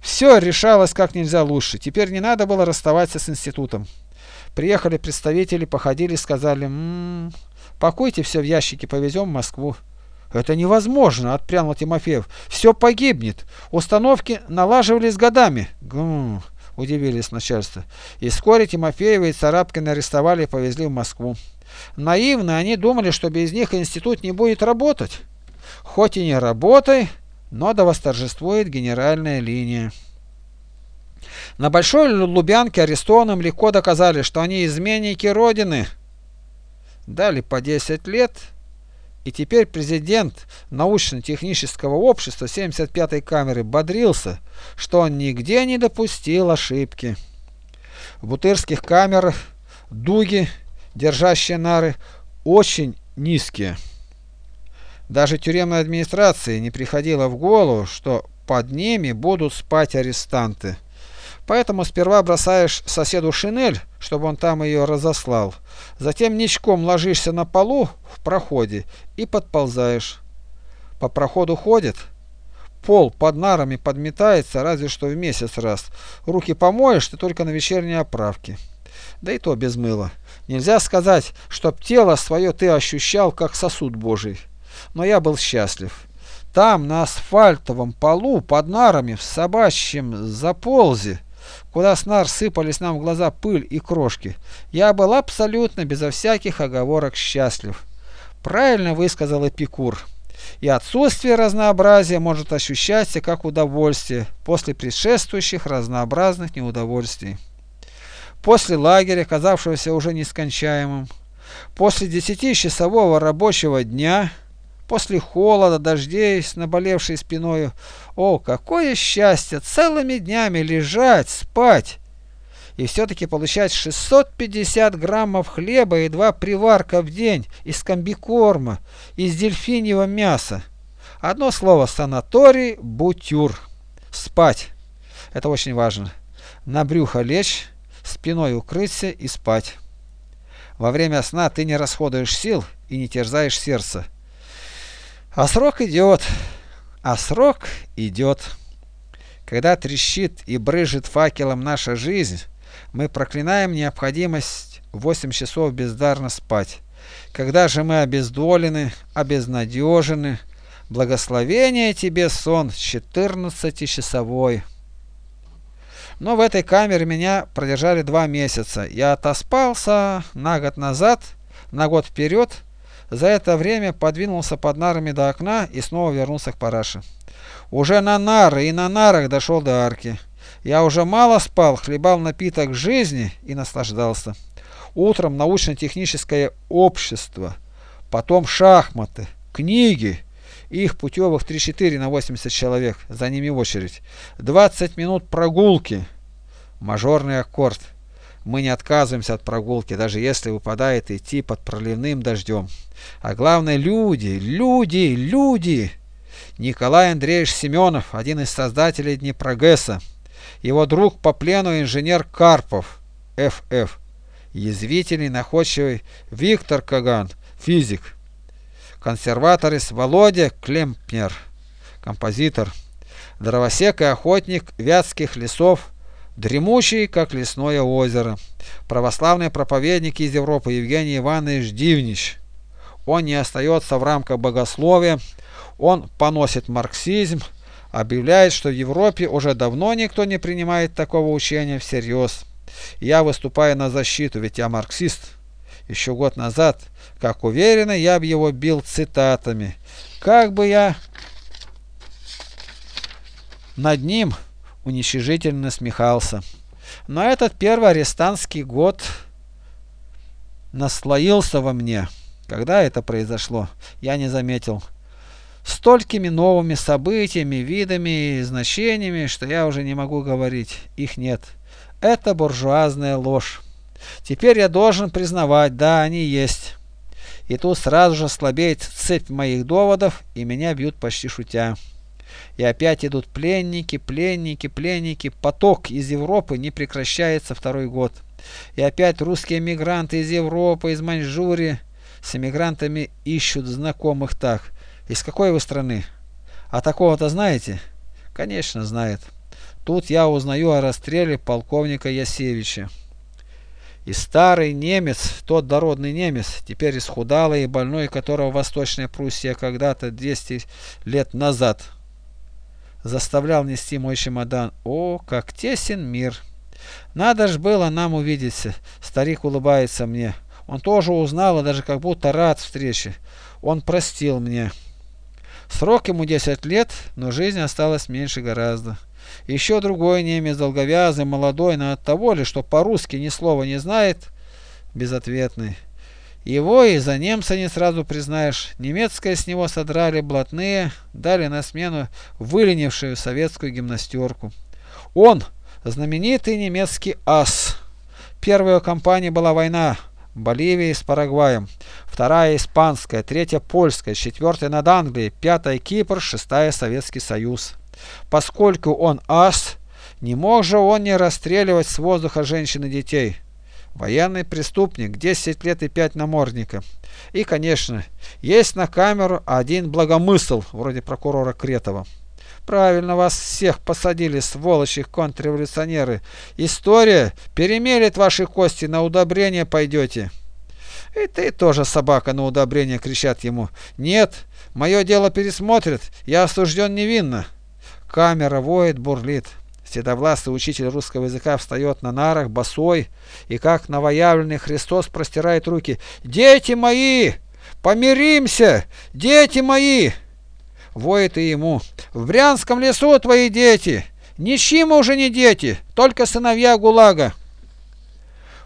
Все решалось как нельзя лучше. Теперь не надо было расставаться с институтом. Приехали представители, походили, сказали, «М -м, пакуйте все в ящики, повезем в Москву. Это невозможно, отпрянул Тимофеев. Все погибнет. Установки налаживались годами. Гм, удивились начальство. И вскоре Тимофеева и Царапкина арестовали и повезли в Москву. Наивно они думали, что без них институт не будет работать. Хоть и не работай, но да восторжествует генеральная линия. На Большой Лубянке арестованным легко доказали, что они изменники Родины. Дали по 10 лет и теперь президент научно-технического общества 75-й камеры бодрился, что он нигде не допустил ошибки. В бутырских камерах дуги, держащие нары, очень низкие. Даже тюремной администрации не приходило в голову, что под ними будут спать арестанты. Поэтому сперва бросаешь соседу шинель, чтобы он там ее разослал. Затем ничком ложишься на полу в проходе и подползаешь. По проходу ходит. Пол под нарами подметается разве что в месяц раз. Руки помоешь ты только на вечерней оправке. Да и то без мыла. Нельзя сказать, чтоб тело свое ты ощущал как сосуд Божий. Но я был счастлив. Там, на асфальтовом полу, под нарами, в собачьем заползе, куда с нар сыпались нам в глаза пыль и крошки. Я был абсолютно безо всяких оговорок счастлив. Правильно высказал Эпикур. И отсутствие разнообразия может ощущаться как удовольствие после предшествующих разнообразных неудовольствий. После лагеря, казавшегося уже нескончаемым, После десятичасового рабочего дня, после холода, дождей с наболевшей спиною, о, какое счастье целыми днями лежать, спать и все-таки получать 650 граммов хлеба и два приварка в день из комбикорма, из дельфиньего мяса. Одно слово санаторий, бутюр. Спать. Это очень важно. На брюхо лечь, спиной укрыться и спать. Во время сна ты не расходуешь сил и не терзаешь сердце. А срок идет. А срок идет. Когда трещит и брыжет факелом наша жизнь, мы проклинаем необходимость 8 часов бездарно спать. Когда же мы обездолены, обезнадежены, благословение тебе сон 14-часовой. Но в этой камере меня продержали два месяца. Я отоспался на год назад, на год вперед. За это время подвинулся под нарами до окна и снова вернулся к параше. Уже на нары и на нарах дошел до арки. Я уже мало спал, хлебал напиток жизни и наслаждался. Утром научно-техническое общество, потом шахматы, книги, их путевых 3-4 на 80 человек, за ними очередь. 20 минут прогулки, мажорный аккорд. Мы не отказываемся от прогулки, даже если выпадает идти под проливным дождем. А главное люди, люди, люди! Николай Андреевич Семенов, один из создателей Днепрогэса, его друг по плену инженер Карпов, Ф.Ф. Язвительный, находчивый Виктор Каган, физик. Консерваторис Володя Клемпнер, композитор. Дровосек и охотник вятских лесов, дремучий, как лесное озеро. Православный проповедник из Европы Евгений Иванович Дивнич. Он не остается в рамках богословия, он поносит марксизм, объявляет, что в Европе уже давно никто не принимает такого учения всерьез. Я выступаю на защиту, ведь я марксист. Еще год назад, как уверенно, я бы его бил цитатами. Как бы я над ним уничижительно смехался. Но этот первый арестантский год наслоился во мне. Когда это произошло, я не заметил столькими новыми событиями, видами и значениями, что я уже не могу говорить. Их нет. Это буржуазная ложь. Теперь я должен признавать, да, они есть. И тут сразу же слабеет цепь моих доводов, и меня бьют почти шутя. И опять идут пленники, пленники, пленники. Поток из Европы не прекращается второй год. И опять русские мигранты из Европы, из Маньчжурии с эмигрантами ищут знакомых так. Из какой вы страны? А такого-то знаете? Конечно, знает. Тут я узнаю о расстреле полковника Ясевича. И старый немец, тот дородный немец, теперь исхудалый и больной, которого Восточная Пруссия когда-то 200 лет назад заставлял нести мой чемодан. О, как тесен мир! Надо ж было нам увидеться. Старик улыбается мне. Он тоже узнал и даже как будто рад встрече. Он простил мне. Срок ему 10 лет, но жизнь осталась меньше гораздо. Еще другой немец, долговязый, молодой, но от того ли, что по-русски ни слова не знает, безответный. Его и за немца не сразу признаешь. Немецкое с него содрали блатные, дали на смену выленившую советскую гимнастерку. Он, знаменитый немецкий ас. Первая кампания была война, Боливии с Парагваем, вторая испанская, третья польская, четвертая над Англией, пятая Кипр, шестая Советский Союз. Поскольку он ас, не мог же он не расстреливать с воздуха женщин и детей. Военный преступник, 10 лет и 5 намордника. И, конечно, есть на камеру один благомысл, вроде прокурора Кретова. Правильно вас всех посадили, сволочи контрреволюционеры. История перемелет ваши кости, на удобрение пойдете. И ты тоже собака на удобрение, кричат ему. Нет, мое дело пересмотрят, я осужден невинно. Камера воет, бурлит. Седовластый учитель русского языка встает на нарах, босой, и как новоявленный Христос простирает руки. «Дети мои! Помиримся! Дети мои!» Воет и ему. В Брянском лесу твои дети. Ничьим уже не дети, только сыновья ГУЛАГа.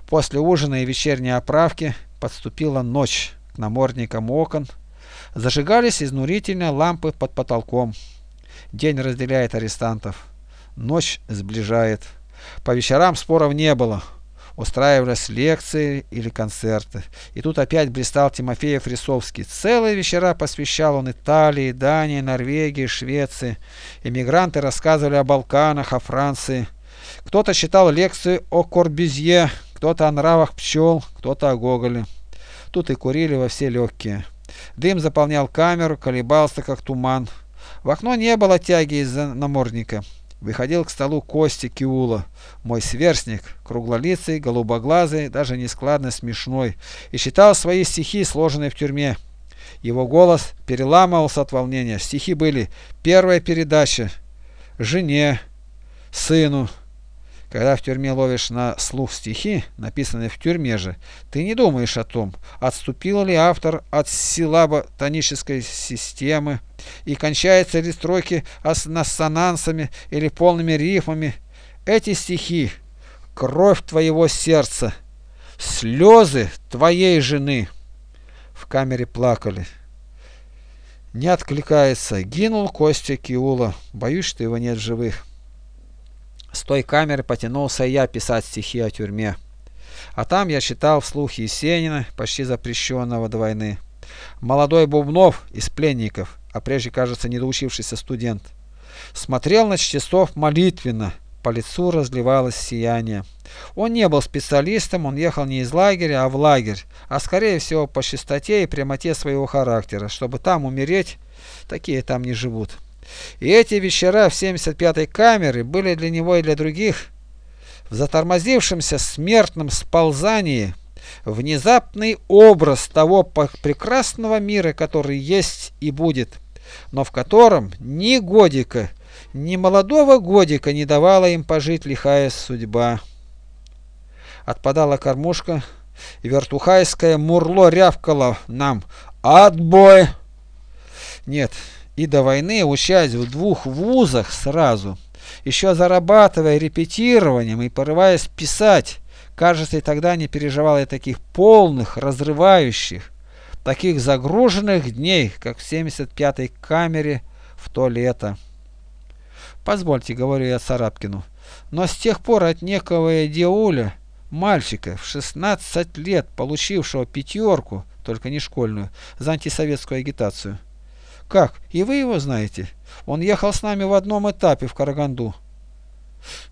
После ужина и вечерней оправки подступила ночь к намордникам окон, зажигались изнурительно лампы под потолком. День разделяет арестантов, ночь сближает. По вечерам споров не было устраивались лекции или концерты. И тут опять блистал Тимофеев Рисовский. Целые вечера посвящал он Италии, Дании, Норвегии, Швеции. Эмигранты рассказывали о Балканах, о Франции. Кто-то читал лекции о Корбюзье, кто-то о нравах пчел, кто-то о Гоголе. Тут и курили во все легкие. Дым заполнял камеру, колебался, как туман. В окно не было тяги из-за намордника. Выходил к столу Кости Киула, мой сверстник, круглолицый, голубоглазый, даже нескладно смешной, и читал свои стихи, сложенные в тюрьме. Его голос переламывался от волнения. Стихи были «Первая передача», «Жене», «Сыну», когда в тюрьме ловишь на слух стихи, написанные в тюрьме же, ты не думаешь о том, отступил ли автор от силабо-тонической системы и кончаются ли строки ассонансами или полными рифмами. Эти стихи – кровь твоего сердца, слезы твоей жены. В камере плакали. Не откликается. Гинул Костя Киула. Боюсь, что его нет живых. С той камеры потянулся я писать стихи о тюрьме. А там я читал вслух Есенина, почти запрещенного до войны. Молодой Бубнов из пленников, а прежде, кажется, недоучившийся студент, смотрел на чтецов молитвенно, по лицу разливалось сияние. Он не был специалистом, он ехал не из лагеря, а в лагерь, а скорее всего по чистоте и прямоте своего характера, чтобы там умереть, такие там не живут. И эти вечера в 75-й камере были для него и для других в затормозившемся смертном сползании внезапный образ того прекрасного мира, который есть и будет, но в котором ни годика, ни молодого годика не давала им пожить лихая судьба. Отпадала кормушка, и вертухайское мурло рявкало нам «Отбой!» Нет, и до войны, учась в двух вузах сразу, еще зарабатывая репетированием и порываясь писать, кажется, и тогда не переживал я таких полных, разрывающих, таких загруженных дней, как в 75-й камере в то лето. Позвольте, говорю я Царапкину, но с тех пор от некого Диуля, мальчика в 16 лет, получившего пятерку, только не школьную, за антисоветскую агитацию, как? И вы его знаете? Он ехал с нами в одном этапе в Караганду.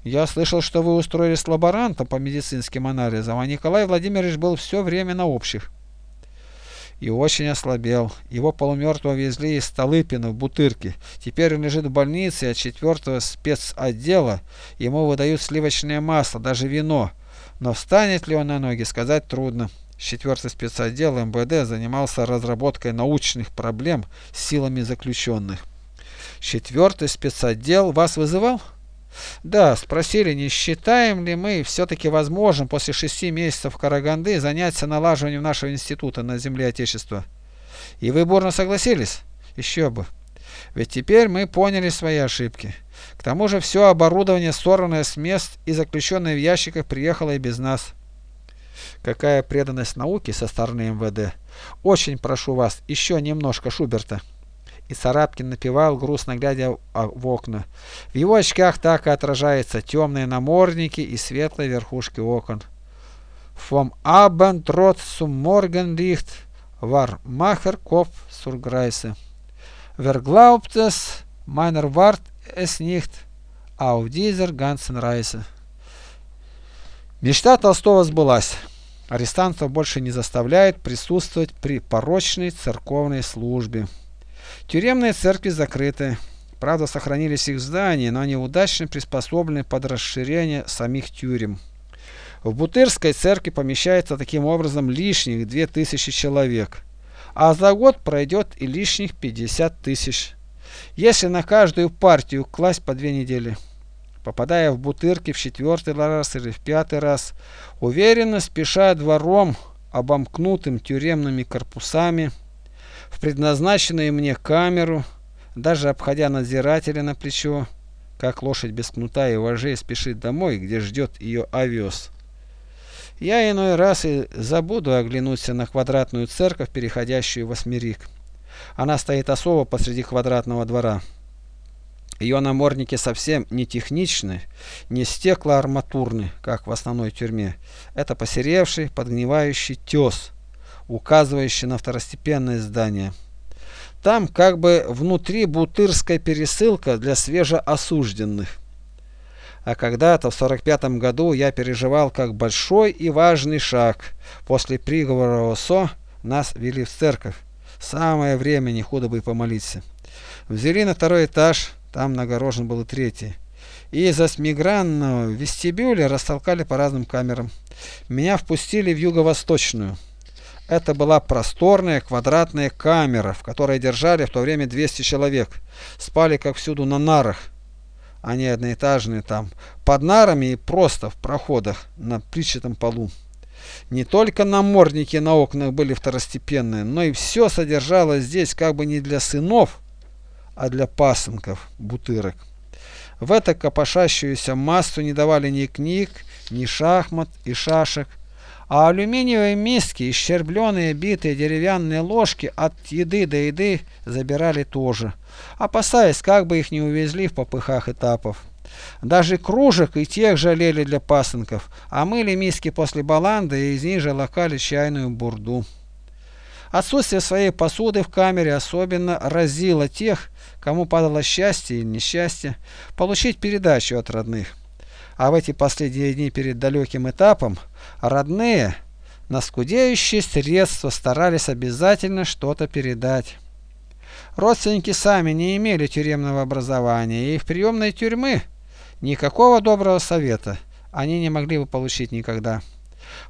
Я слышал, что вы устроились лаборантом по медицинским анализам, а Николай Владимирович был все время на общих. И очень ослабел. Его полумертвого везли из Столыпина в Бутырки. Теперь он лежит в больнице, от четвертого спецотдела ему выдают сливочное масло, даже вино. Но встанет ли он на ноги, сказать трудно. Четвертый спецотдел МВД занимался разработкой научных проблем силами заключенных. Четвертый спецотдел вас вызывал? Да, спросили, не считаем ли мы все-таки возможным после шести месяцев Караганды заняться налаживанием нашего института на земле Отечества. И вы бурно согласились? Еще бы. Ведь теперь мы поняли свои ошибки. К тому же все оборудование, сорванное с мест и заключенное в ящиках, приехало и без нас. Какая преданность науке со стороны МВД. Очень прошу вас, еще немножко Шуберта. И Царапкин напевал, грустно глядя в окна. В его очках так и отражаются темные намордники и светлые верхушки окон. Vom Abend trotz zum Morgenlicht war Macher Kopf zur Greise. Wer glaubt es, meiner wart Мечта Толстого сбылась. Арестантов больше не заставляют присутствовать при порочной церковной службе. Тюремные церкви закрыты. Правда, сохранились их здания, но они удачно приспособлены под расширение самих тюрем. В Бутырской церкви помещается таким образом лишних 2000 человек, а за год пройдет и лишних 50 тысяч, если на каждую партию класть по две недели попадая в бутырки в четвертый раз или в пятый раз, уверенно спеша двором, обомкнутым тюремными корпусами, в предназначенную мне камеру, даже обходя надзирателя на плечо, как лошадь без кнута и вожей спешит домой, где ждет ее овес. Я иной раз и забуду оглянуться на квадратную церковь, переходящую в восьмерик. Она стоит особо посреди квадратного двора. Ее намордники совсем не техничны, не стеклоарматурны, как в основной тюрьме. Это посеревший, подгнивающий тес, указывающий на второстепенное здание. Там как бы внутри бутырская пересылка для свежеосужденных. А когда-то в 45 году я переживал как большой и важный шаг. После приговора ОСО нас вели в церковь. Самое время не худо бы помолиться. Взяли на второй этаж, там нагорожен был и третий. И из осьмигранного вестибюля растолкали по разным камерам. Меня впустили в юго-восточную. Это была просторная квадратная камера, в которой держали в то время 200 человек. Спали как всюду на нарах. Они одноэтажные там, под нарами и просто в проходах на причатом полу. Не только намордники на окнах были второстепенные, но и все содержалось здесь как бы не для сынов, а для пасынков, бутырок. В эту копошащуюся массу не давали ни книг, ни шахмат и шашек, а алюминиевые миски, исчербленные битые деревянные ложки от еды до еды забирали тоже, опасаясь, как бы их не увезли в попыхах этапов. Даже кружек и тех жалели для пасынков, а мыли миски после баланды и из них же лакали чайную бурду. Отсутствие своей посуды в камере особенно разило тех, кому падало счастье или несчастье, получить передачу от родных. А в эти последние дни перед далеким этапом родные на скудеющие средства старались обязательно что-то передать. Родственники сами не имели тюремного образования, и в приемной тюрьмы никакого доброго совета они не могли бы получить никогда.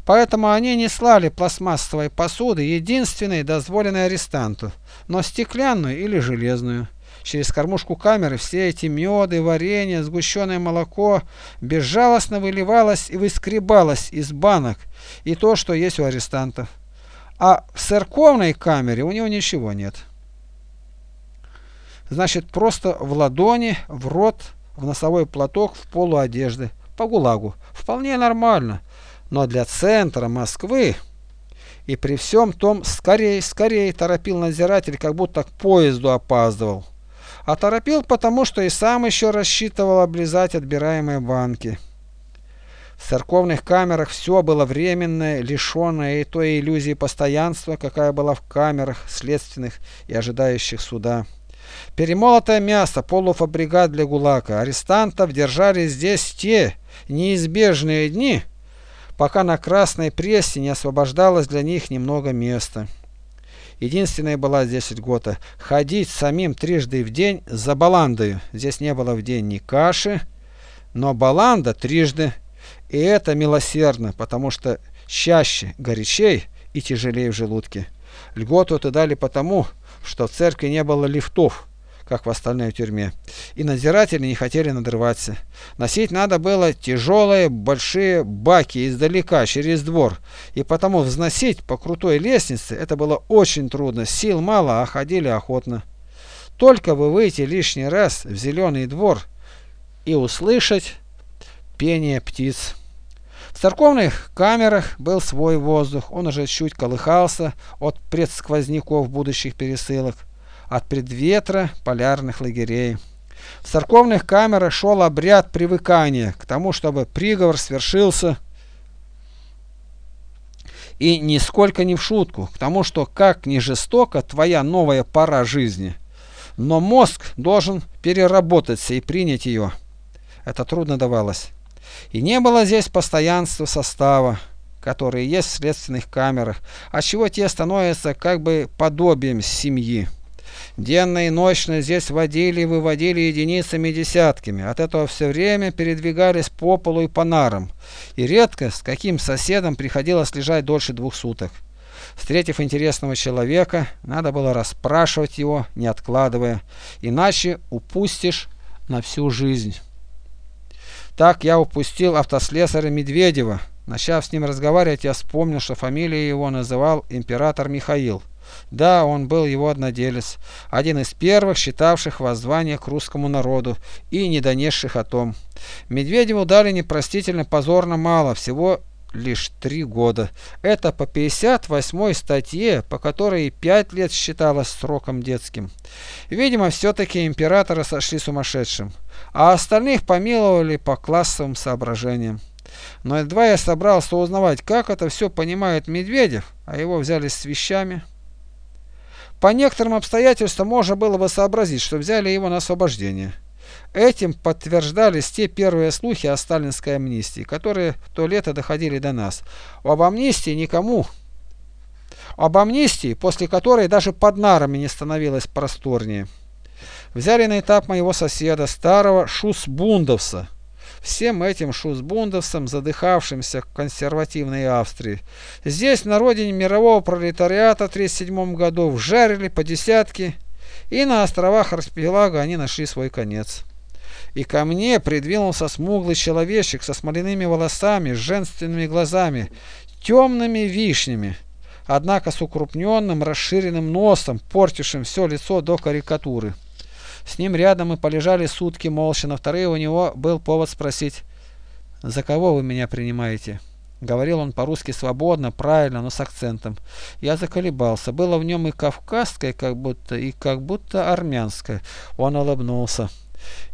Поэтому они не слали пластмассовой посуды, единственной дозволенной арестанту, но стеклянную или железную. Через кормушку камеры все эти меды, варенье, сгущенное молоко безжалостно выливалось и выскребалось из банок, и то, что есть у арестантов. А в церковной камере у него ничего нет. Значит, просто в ладони, в рот, в носовой платок, в полу одежды. По ГУЛАГу. Вполне нормально но для центра Москвы и при всем том скорей, скорей торопил надзиратель, как будто к поезду опаздывал. Торопил потому, что и сам еще рассчитывал облизать отбираемые банки. В церковных камерах все было временное, лишенное и той иллюзии постоянства, какая была в камерах следственных и ожидающих суда. Перемолотое мясо, полуфабрикат для ГУЛАГа. Арестантов держали здесь те неизбежные дни, пока на красной прессе не освобождалось для них немного места. Единственная была здесь льгота – ходить самим трижды в день за баландою. Здесь не было в день ни каши, но баланда трижды. И это милосердно, потому что чаще горячей и тяжелее в желудке. Льготу это дали потому, что в церкви не было лифтов как в остальной тюрьме. И надзиратели не хотели надрываться. Носить надо было тяжелые большие баки издалека, через двор. И потому взносить по крутой лестнице это было очень трудно. Сил мало, а ходили охотно. Только бы выйти лишний раз в зеленый двор и услышать пение птиц. В церковных камерах был свой воздух, он уже чуть колыхался от предсквозняков будущих пересылок от предветра полярных лагерей. В церковных камерах шел обряд привыкания к тому, чтобы приговор свершился и нисколько не в шутку, к тому, что как ни жестоко твоя новая пора жизни, но мозг должен переработаться и принять ее. Это трудно давалось. И не было здесь постоянства состава, которые есть в следственных камерах, отчего те становятся как бы подобием семьи. Денно и ночно здесь водили и выводили единицами и десятками. От этого все время передвигались по полу и по нарам. И редко с каким соседом приходилось лежать дольше двух суток. Встретив интересного человека, надо было расспрашивать его, не откладывая, иначе упустишь на всю жизнь. Так я упустил автослесаря Медведева. Начав с ним разговаривать, я вспомнил, что фамилию его называл император Михаил. Да, он был его одноделец, один из первых, считавших воззвание к русскому народу и не донесших о том. Медведеву дали непростительно позорно мало, всего лишь три года. Это по 58 статье, по которой пять лет считалось сроком детским. Видимо, все-таки императоры сошли сумасшедшим, а остальных помиловали по классовым соображениям. Но едва я собрался узнавать, как это все понимает Медведев, а его взяли с вещами. По некоторым обстоятельствам можно было бы сообразить, что взяли его на освобождение. Этим подтверждались те первые слухи о сталинской амнистии, которые то лето доходили до нас. Об амнистии никому. Об амнистии, после которой даже под нарами не становилось просторнее. Взяли на этап моего соседа, старого Шусбундовса. Всем этим шусбундовцам, задыхавшимся в консервативной Австрии. Здесь, на родине мирового пролетариата в 1937 году, вжарили по десятки, и на островах Архипелага они нашли свой конец. И ко мне придвинулся смуглый человечек со смоляными волосами, с женственными глазами, темными вишнями, однако с укрупненным расширенным носом, портившим все лицо до карикатуры. С ним рядом мы полежали сутки молча, на вторые у него был повод спросить, «За кого вы меня принимаете?» Говорил он по-русски свободно, правильно, но с акцентом. Я заколебался. Было в нем и кавказское, как будто, и как будто армянское. Он улыбнулся.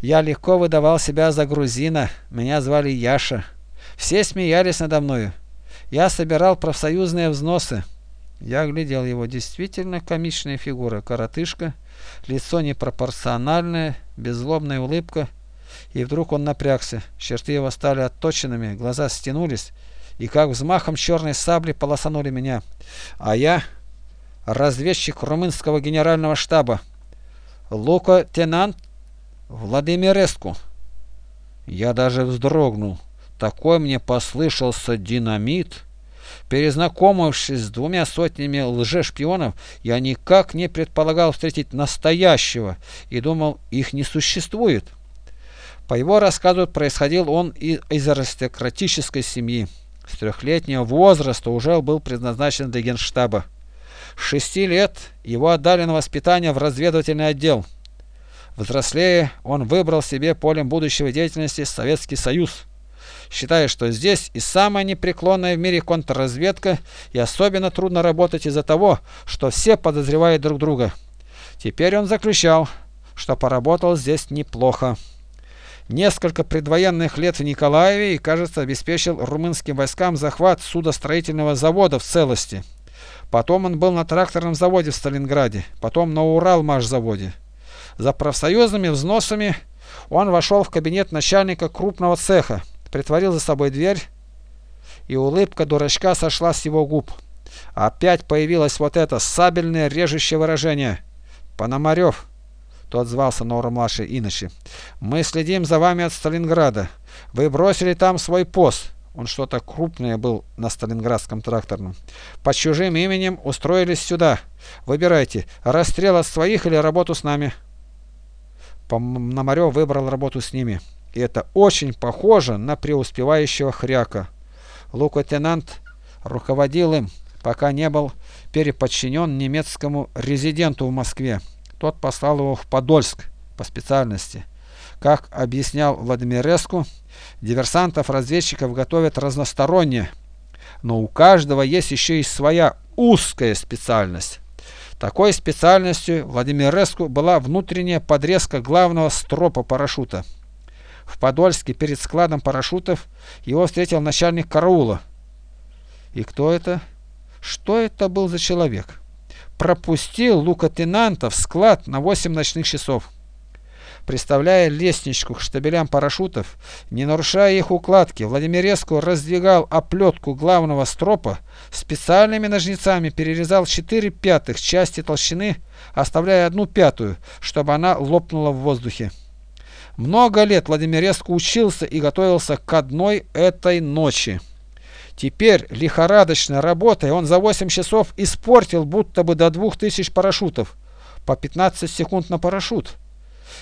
Я легко выдавал себя за грузина. Меня звали Яша. Все смеялись надо мною. Я собирал профсоюзные взносы. Я глядел его. Действительно комичная фигура. Коротышка, лицо непропорциональное, беззлобная улыбка. И вдруг он напрягся. Черты его стали отточенными, глаза стянулись, и как взмахом черной сабли полосанули меня. А я разведчик румынского генерального штаба. Лука-тенант Владимиреску. Я даже вздрогнул. Такой мне послышался динамит. Перезнакомившись с двумя сотнями лжешпионов, я никак не предполагал встретить настоящего и думал, их не существует. По его рассказу происходил он из аристократической семьи. С трехлетнего возраста уже был предназначен для генштаба. С шести лет его отдали на воспитание в разведывательный отдел. Взрослее он выбрал себе полем будущего деятельности Советский Союз считая, что здесь и самая непреклонная в мире контрразведка, и особенно трудно работать из-за того, что все подозревают друг друга. Теперь он заключал, что поработал здесь неплохо. Несколько предвоенных лет в Николаеве и, кажется, обеспечил румынским войскам захват судостроительного завода в целости. Потом он был на тракторном заводе в Сталинграде, потом на Уралмашзаводе. За профсоюзными взносами он вошел в кабинет начальника крупного цеха, притворил за собой дверь, и улыбка дурачка сошла с его губ. Опять появилось вот это сабельное режущее выражение. «Пономарев», — тот звался Нора-младший иначе, — «мы следим за вами от Сталинграда. Вы бросили там свой пост». Он что-то крупное был на Сталинградском тракторном. Под чужим именем устроились сюда. Выбирайте, расстрел от своих или работу с нами. Пономарев выбрал работу с ними. И это очень похоже на преуспевающего хряка. Лук-лейтенант руководил им, пока не был переподчинен немецкому резиденту в Москве. Тот послал его в Подольск по специальности. Как объяснял Владимиреску, диверсантов-разведчиков готовят разносторонне, но у каждого есть еще и своя узкая специальность. Такой специальностью Владимиреску была внутренняя подрезка главного стропа парашюта. В Подольске перед складом парашютов его встретил начальник караула. И кто это? Что это был за человек? Пропустил лукотенанта в склад на 8 ночных часов. Представляя лестничку к штабелям парашютов, не нарушая их укладки, Владимиреску раздвигал оплетку главного стропа, специальными ножницами перерезал 4 пятых части толщины, оставляя одну пятую, чтобы она лопнула в воздухе. Много лет Владимиреску учился и готовился к одной этой ночи. Теперь, лихорадочно работая, он за 8 часов испортил будто бы до 2000 парашютов. По 15 секунд на парашют.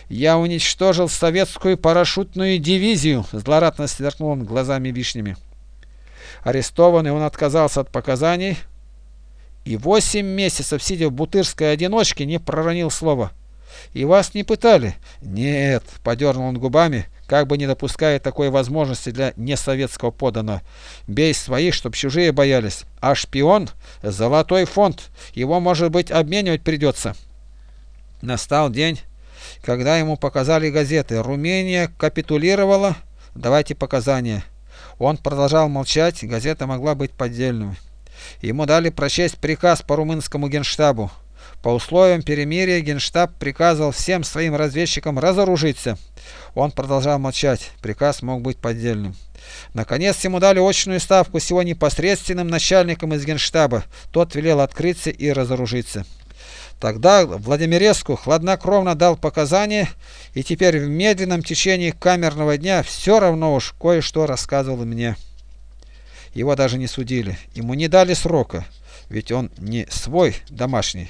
«Я уничтожил советскую парашютную дивизию», — злорадно сверкнул он глазами вишнями. Арестованный он отказался от показаний и 8 месяцев, сидя в бутырской одиночке, не проронил слова. И вас не пытали? Нет, подернул он губами, как бы не допуская такой возможности для несоветского подана. Бей своих, чтоб чужие боялись. А шпион – золотой фонд, его, может быть, обменивать придется. Настал день, когда ему показали газеты. Румыния капитулировала, давайте показания. Он продолжал молчать, газета могла быть поддельной. Ему дали прочесть приказ по румынскому генштабу. По условиям перемирия Генштаб приказывал всем своим разведчикам разоружиться. Он продолжал молчать, приказ мог быть поддельным. Наконец ему дали очную ставку с его непосредственным начальником из Генштаба. Тот велел открыться и разоружиться. Тогда Владимиреску хладнокровно дал показания, и теперь в медленном течении камерного дня все равно уж кое-что рассказывал мне. Его даже не судили, ему не дали срока, ведь он не свой домашний.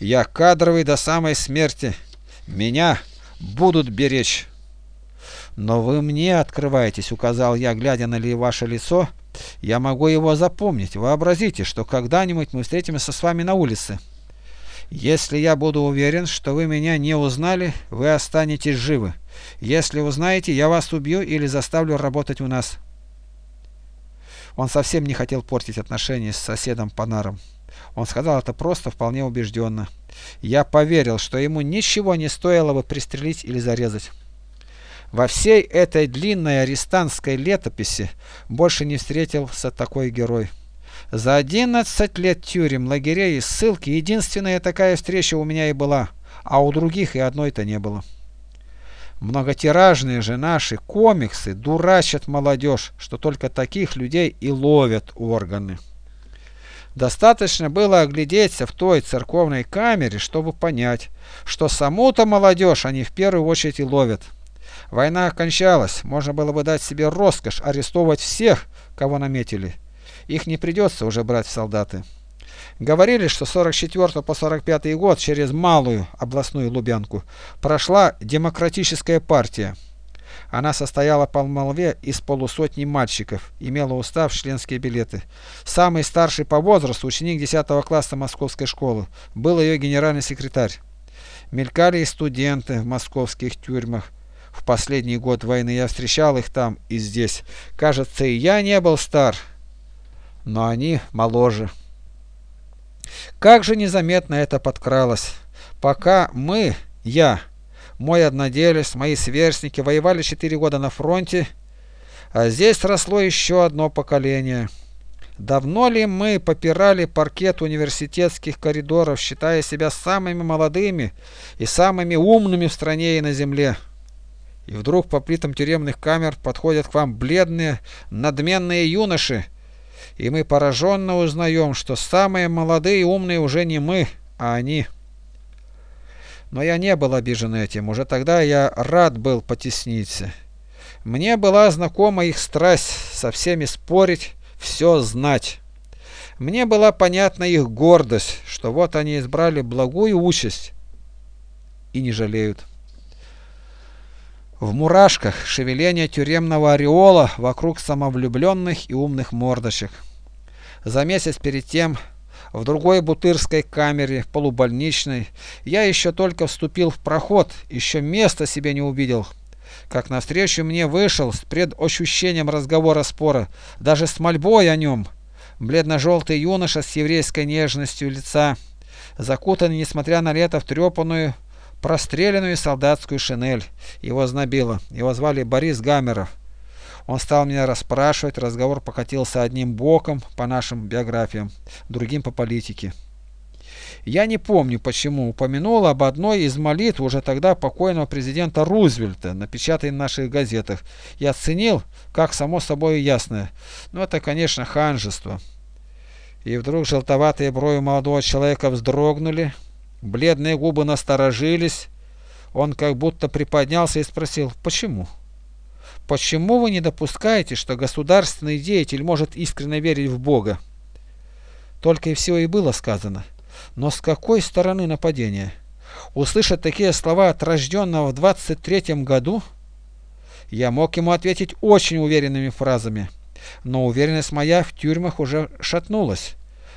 Я кадровый до самой смерти. Меня будут беречь. Но вы мне открываетесь, указал я, глядя на ли ваше лицо. Я могу его запомнить. Вообразите, что когда-нибудь мы встретимся с вами на улице. Если я буду уверен, что вы меня не узнали, вы останетесь живы. Если узнаете, я вас убью или заставлю работать у нас. Он совсем не хотел портить отношения с соседом Панаром. Он сказал это просто вполне убежденно. Я поверил, что ему ничего не стоило бы пристрелить или зарезать. Во всей этой длинной арестантской летописи больше не встретился такой герой. За 11 лет тюрем, лагерей и ссылки единственная такая встреча у меня и была, а у других и одной-то не было. Многотиражные же наши комиксы дурачат молодежь, что только таких людей и ловят органы. Достаточно было оглядеться в той церковной камере, чтобы понять, что саму-то молодежь они в первую очередь и ловят. Война окончалась, можно было бы дать себе роскошь арестовывать всех, кого наметили. Их не придется уже брать в солдаты. Говорили, что с 44 по 45 год через малую областную Лубянку прошла демократическая партия. Она состояла по молве из полусотни мальчиков, имела устав членские билеты. Самый старший по возрасту, ученик 10 класса московской школы, был ее генеральный секретарь. Мелькали и студенты в московских тюрьмах. В последний год войны я встречал их там и здесь. Кажется, и я не был стар, но они моложе. Как же незаметно это подкралось. Пока мы, я, мой одноделец, мои сверстники воевали четыре года на фронте, а здесь росло еще одно поколение. Давно ли мы попирали паркет университетских коридоров, считая себя самыми молодыми и самыми умными в стране и на земле? И вдруг по плитам тюремных камер подходят к вам бледные, надменные юноши, и мы пораженно узнаем, что самые молодые и умные уже не мы, а они. Но я не был обижен этим, уже тогда я рад был потесниться. Мне была знакома их страсть со всеми спорить, все знать. Мне была понятна их гордость, что вот они избрали благую участь и не жалеют. В мурашках шевеление тюремного ореола вокруг самовлюбленных и умных мордочек. За месяц перед тем в другой бутырской камере, полубольничной. Я еще только вступил в проход, еще места себе не увидел. Как навстречу мне вышел с предощущением разговора спора, даже с мольбой о нем, бледно-желтый юноша с еврейской нежностью лица, закутанный, несмотря на лето, в трепанную, простреленную солдатскую шинель. Его знобило. Его звали Борис Гамеров. Он стал меня расспрашивать, разговор покатился одним боком по нашим биографиям, другим по политике. Я не помню, почему упомянул об одной из молитв уже тогда покойного президента Рузвельта, напечатанной в наших газетах. Я оценил, как само собой ясное. Но это, конечно, ханжество. И вдруг желтоватые брови молодого человека вздрогнули, бледные губы насторожились. Он как будто приподнялся и спросил, почему? Почему вы не допускаете, что государственный деятель может искренне верить в Бога? Только и всего и было сказано. Но с какой стороны нападения? Услышать такие слова от рожденного в 23 году? Я мог ему ответить очень уверенными фразами. Но уверенность моя в тюрьмах уже шатнулась.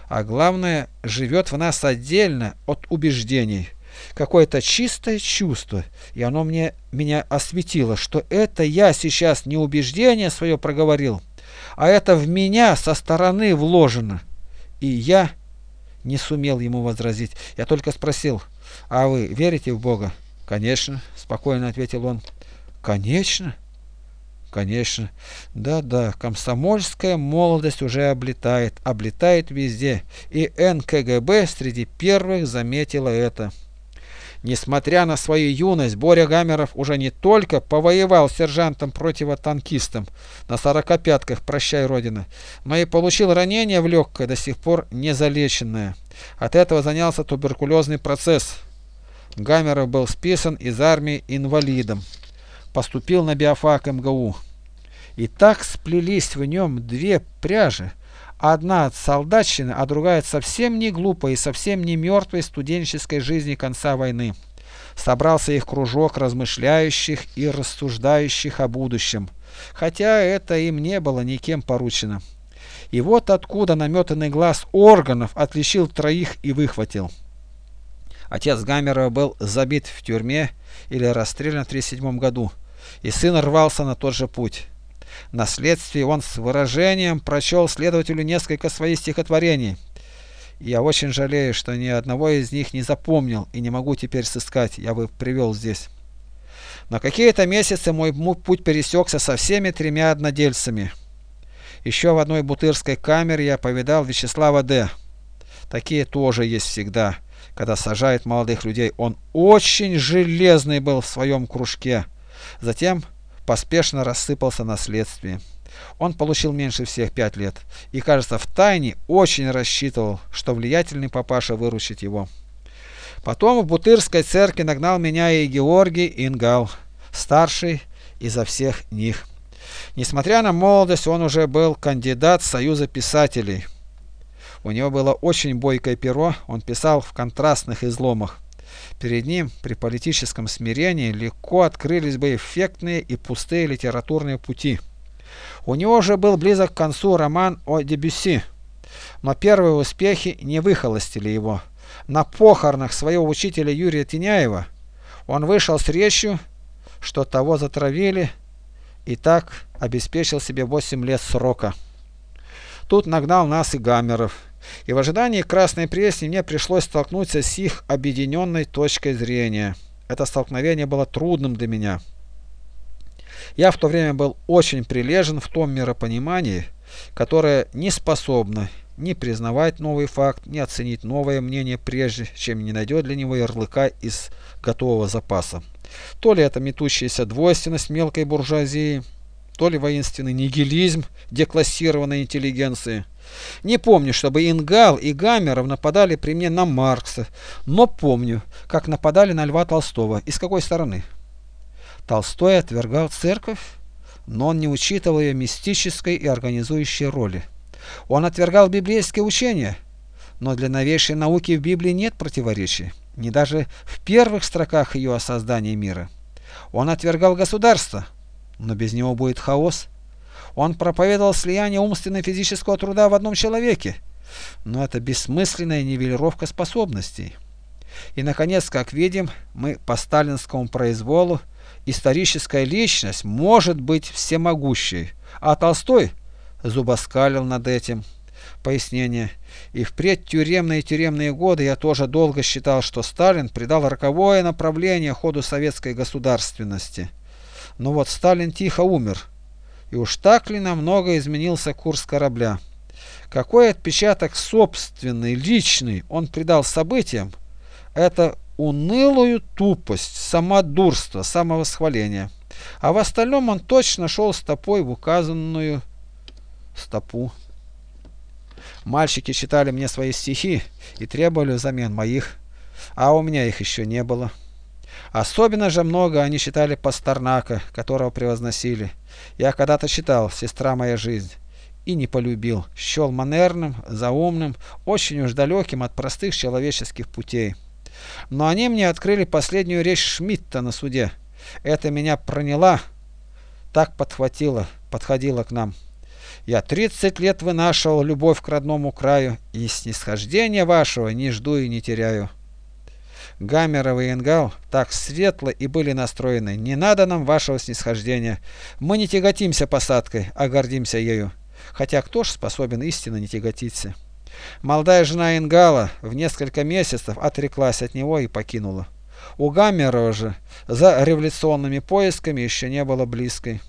А главное, живет в нас отдельно от убеждений. Какое-то чистое чувство, и оно мне, меня осветило, что это я сейчас не убеждение свое проговорил, а это в меня со стороны вложено. И я не сумел ему возразить. Я только спросил, а вы верите в Бога? Конечно, спокойно ответил он. Конечно. Конечно. Да-да, комсомольская молодость уже облетает, облетает везде. И НКГБ среди первых заметила это. Несмотря на свою юность, Боря Гамеров уже не только повоевал сержантом-противотанкистом на сорокопятках «Прощай, Родина», но и получил ранение в легкое, до сих пор не залеченное. От этого занялся туберкулезный процесс. Гамеров был списан из армии инвалидом. Поступил на биофак МГУ. И так сплелись в нем две пряжи, одна от солдатщины, а другая от совсем не глупой и совсем не мертвой студенческой жизни конца войны. Собрался их кружок размышляющих и рассуждающих о будущем, хотя это им не было никем поручено. И вот откуда наметанный глаз органов отличил троих и выхватил. Отец Гамерова был забит в тюрьме или расстрелян в 1937 году, и сын рвался на тот же путь. На следствии он с выражением прочел следователю несколько своих стихотворений. Я очень жалею, что ни одного из них не запомнил и не могу теперь сыскать, я бы привел здесь. На какие-то месяцы мой путь пересекся со всеми тремя однодельцами. Еще в одной бутырской камере я повидал Вячеслава Д. Такие тоже есть всегда, когда сажают молодых людей. Он очень железный был в своем кружке. Затем поспешно рассыпался на следствии. Он получил меньше всех пять лет и, кажется, в тайне очень рассчитывал, что влиятельный папаша выручит его. Потом в Бутырской церкви нагнал меня и Георгий Ингал, старший изо всех них. Несмотря на молодость, он уже был кандидат Союза писателей. У него было очень бойкое перо, он писал в контрастных изломах. Перед ним при политическом смирении легко открылись бы эффектные и пустые литературные пути. У него же был близок к концу роман о Дебюсси, но первые успехи не выхолостили его. На похоронах своего учителя Юрия Теняева он вышел с речью, что того затравили, и так обеспечил себе 8 лет срока. Тут нагнал нас и Гамеров и в ожидании Красной Пресни мне пришлось столкнуться с их объединенной точкой зрения. Это столкновение было трудным для меня. Я в то время был очень прилежен в том миропонимании, которое не способно ни признавать новый факт, ни оценить новое мнение прежде, чем не найдет для него ярлыка из готового запаса. То ли это метущаяся двойственность мелкой буржуазии, то ли воинственный нигилизм деклассированной интеллигенции – не помню, чтобы Ингал и Гамеров нападали при мне на Маркса, но помню, как нападали на Льва Толстого и с какой стороны. Толстой отвергал церковь, но он не учитывал ее мистической и организующей роли. Он отвергал библейское учение, но для новейшей науки в Библии нет противоречий, не даже в первых строках ее о создании мира. Он отвергал государство, но без него будет хаос. Он проповедовал слияние умственно-физического труда в одном человеке, но это бессмысленная нивелировка способностей. И, наконец, как видим, мы по сталинскому произволу, историческая личность может быть всемогущей, а Толстой зубоскалил над этим. Пояснение. И впредь тюремные и тюремные годы я тоже долго считал, что Сталин придал роковое направление ходу советской государственности. Но вот Сталин тихо умер – и уж так ли намного изменился курс корабля? Какой отпечаток собственный, личный он придал событиям? Это унылую тупость, самодурство, самовосхваление. А в остальном он точно шел стопой в указанную стопу. Мальчики читали мне свои стихи и требовали взамен моих, а у меня их еще не было. Особенно же много они читали Пастернака, которого превозносили. Я когда-то читал «Сестра моя жизнь» и не полюбил. Счел манерным, заумным, очень уж далеким от простых человеческих путей. Но они мне открыли последнюю речь Шмидта на суде. Это меня проняло, так подхватило, подходило к нам. Я тридцать лет вынашивал любовь к родному краю, и снисхождения вашего не жду и не теряю. Гамеров и Ингал так светло и были настроены. Не надо нам вашего снисхождения. Мы не тяготимся посадкой, а гордимся ею. Хотя кто ж способен истинно не тяготиться? Молодая жена Ингала в несколько месяцев отреклась от него и покинула. У Гаммерова же за революционными поисками еще не было близкой.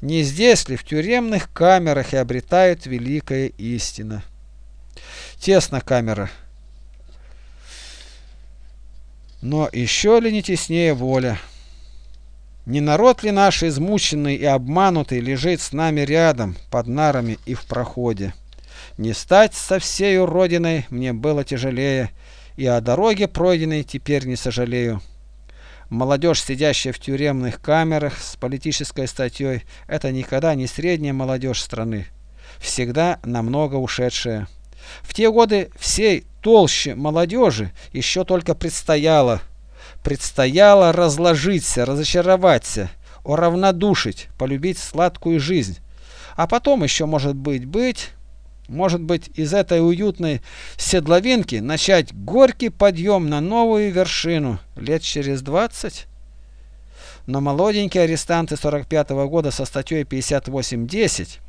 Не здесь ли в тюремных камерах и обретают великая истина? Тесно камера. Но еще ли не теснее воля? Не народ ли наш измученный и обманутый лежит с нами рядом, под нарами и в проходе? Не стать со всею родиной мне было тяжелее, и о дороге пройденной теперь не сожалею. Молодежь, сидящая в тюремных камерах с политической статьей, это никогда не средняя молодежь страны, всегда намного ушедшая. В те годы всей толще молодежи еще только предстояло, предстояло разложиться, разочароваться, уравнодушить, полюбить сладкую жизнь. А потом еще, может быть, быть, может быть, из этой уютной седловинки начать горький подъем на новую вершину лет через двадцать? Но молоденькие арестанты 45 -го года со статьей 58.10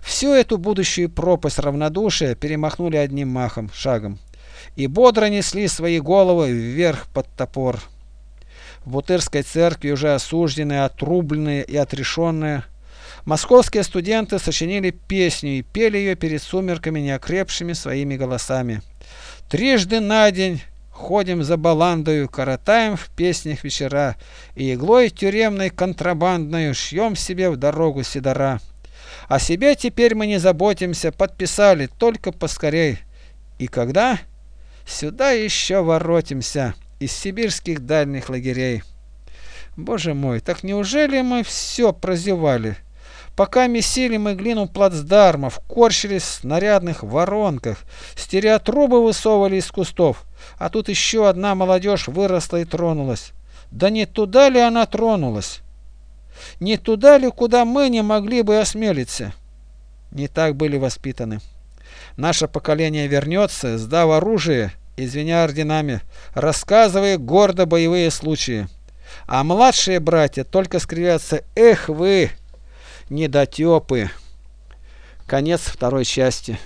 всю эту будущую пропасть равнодушия перемахнули одним махом, шагом, и бодро несли свои головы вверх под топор. В Бутырской церкви уже осужденные, отрубленные и отрешенные – Московские студенты сочинили песню и пели ее перед сумерками неокрепшими своими голосами. Трижды на день ходим за баландою, коротаем в песнях вечера, и иглой тюремной контрабандной шьем себе в дорогу седора. О себе теперь мы не заботимся, подписали, только поскорей. И когда? Сюда еще воротимся из сибирских дальних лагерей. Боже мой, так неужели мы все прозевали? Пока месили мы глину плацдармов, корчились в снарядных воронках, стереотрубы высовывали из кустов, а тут еще одна молодежь выросла и тронулась. Да не туда ли она тронулась? Не туда ли, куда мы не могли бы осмелиться? Не так были воспитаны. Наше поколение вернется, сдав оружие, извиня орденами, рассказывая гордо боевые случаи. А младшие братья только скривятся «Эх вы!» недотепы. Конец второй части.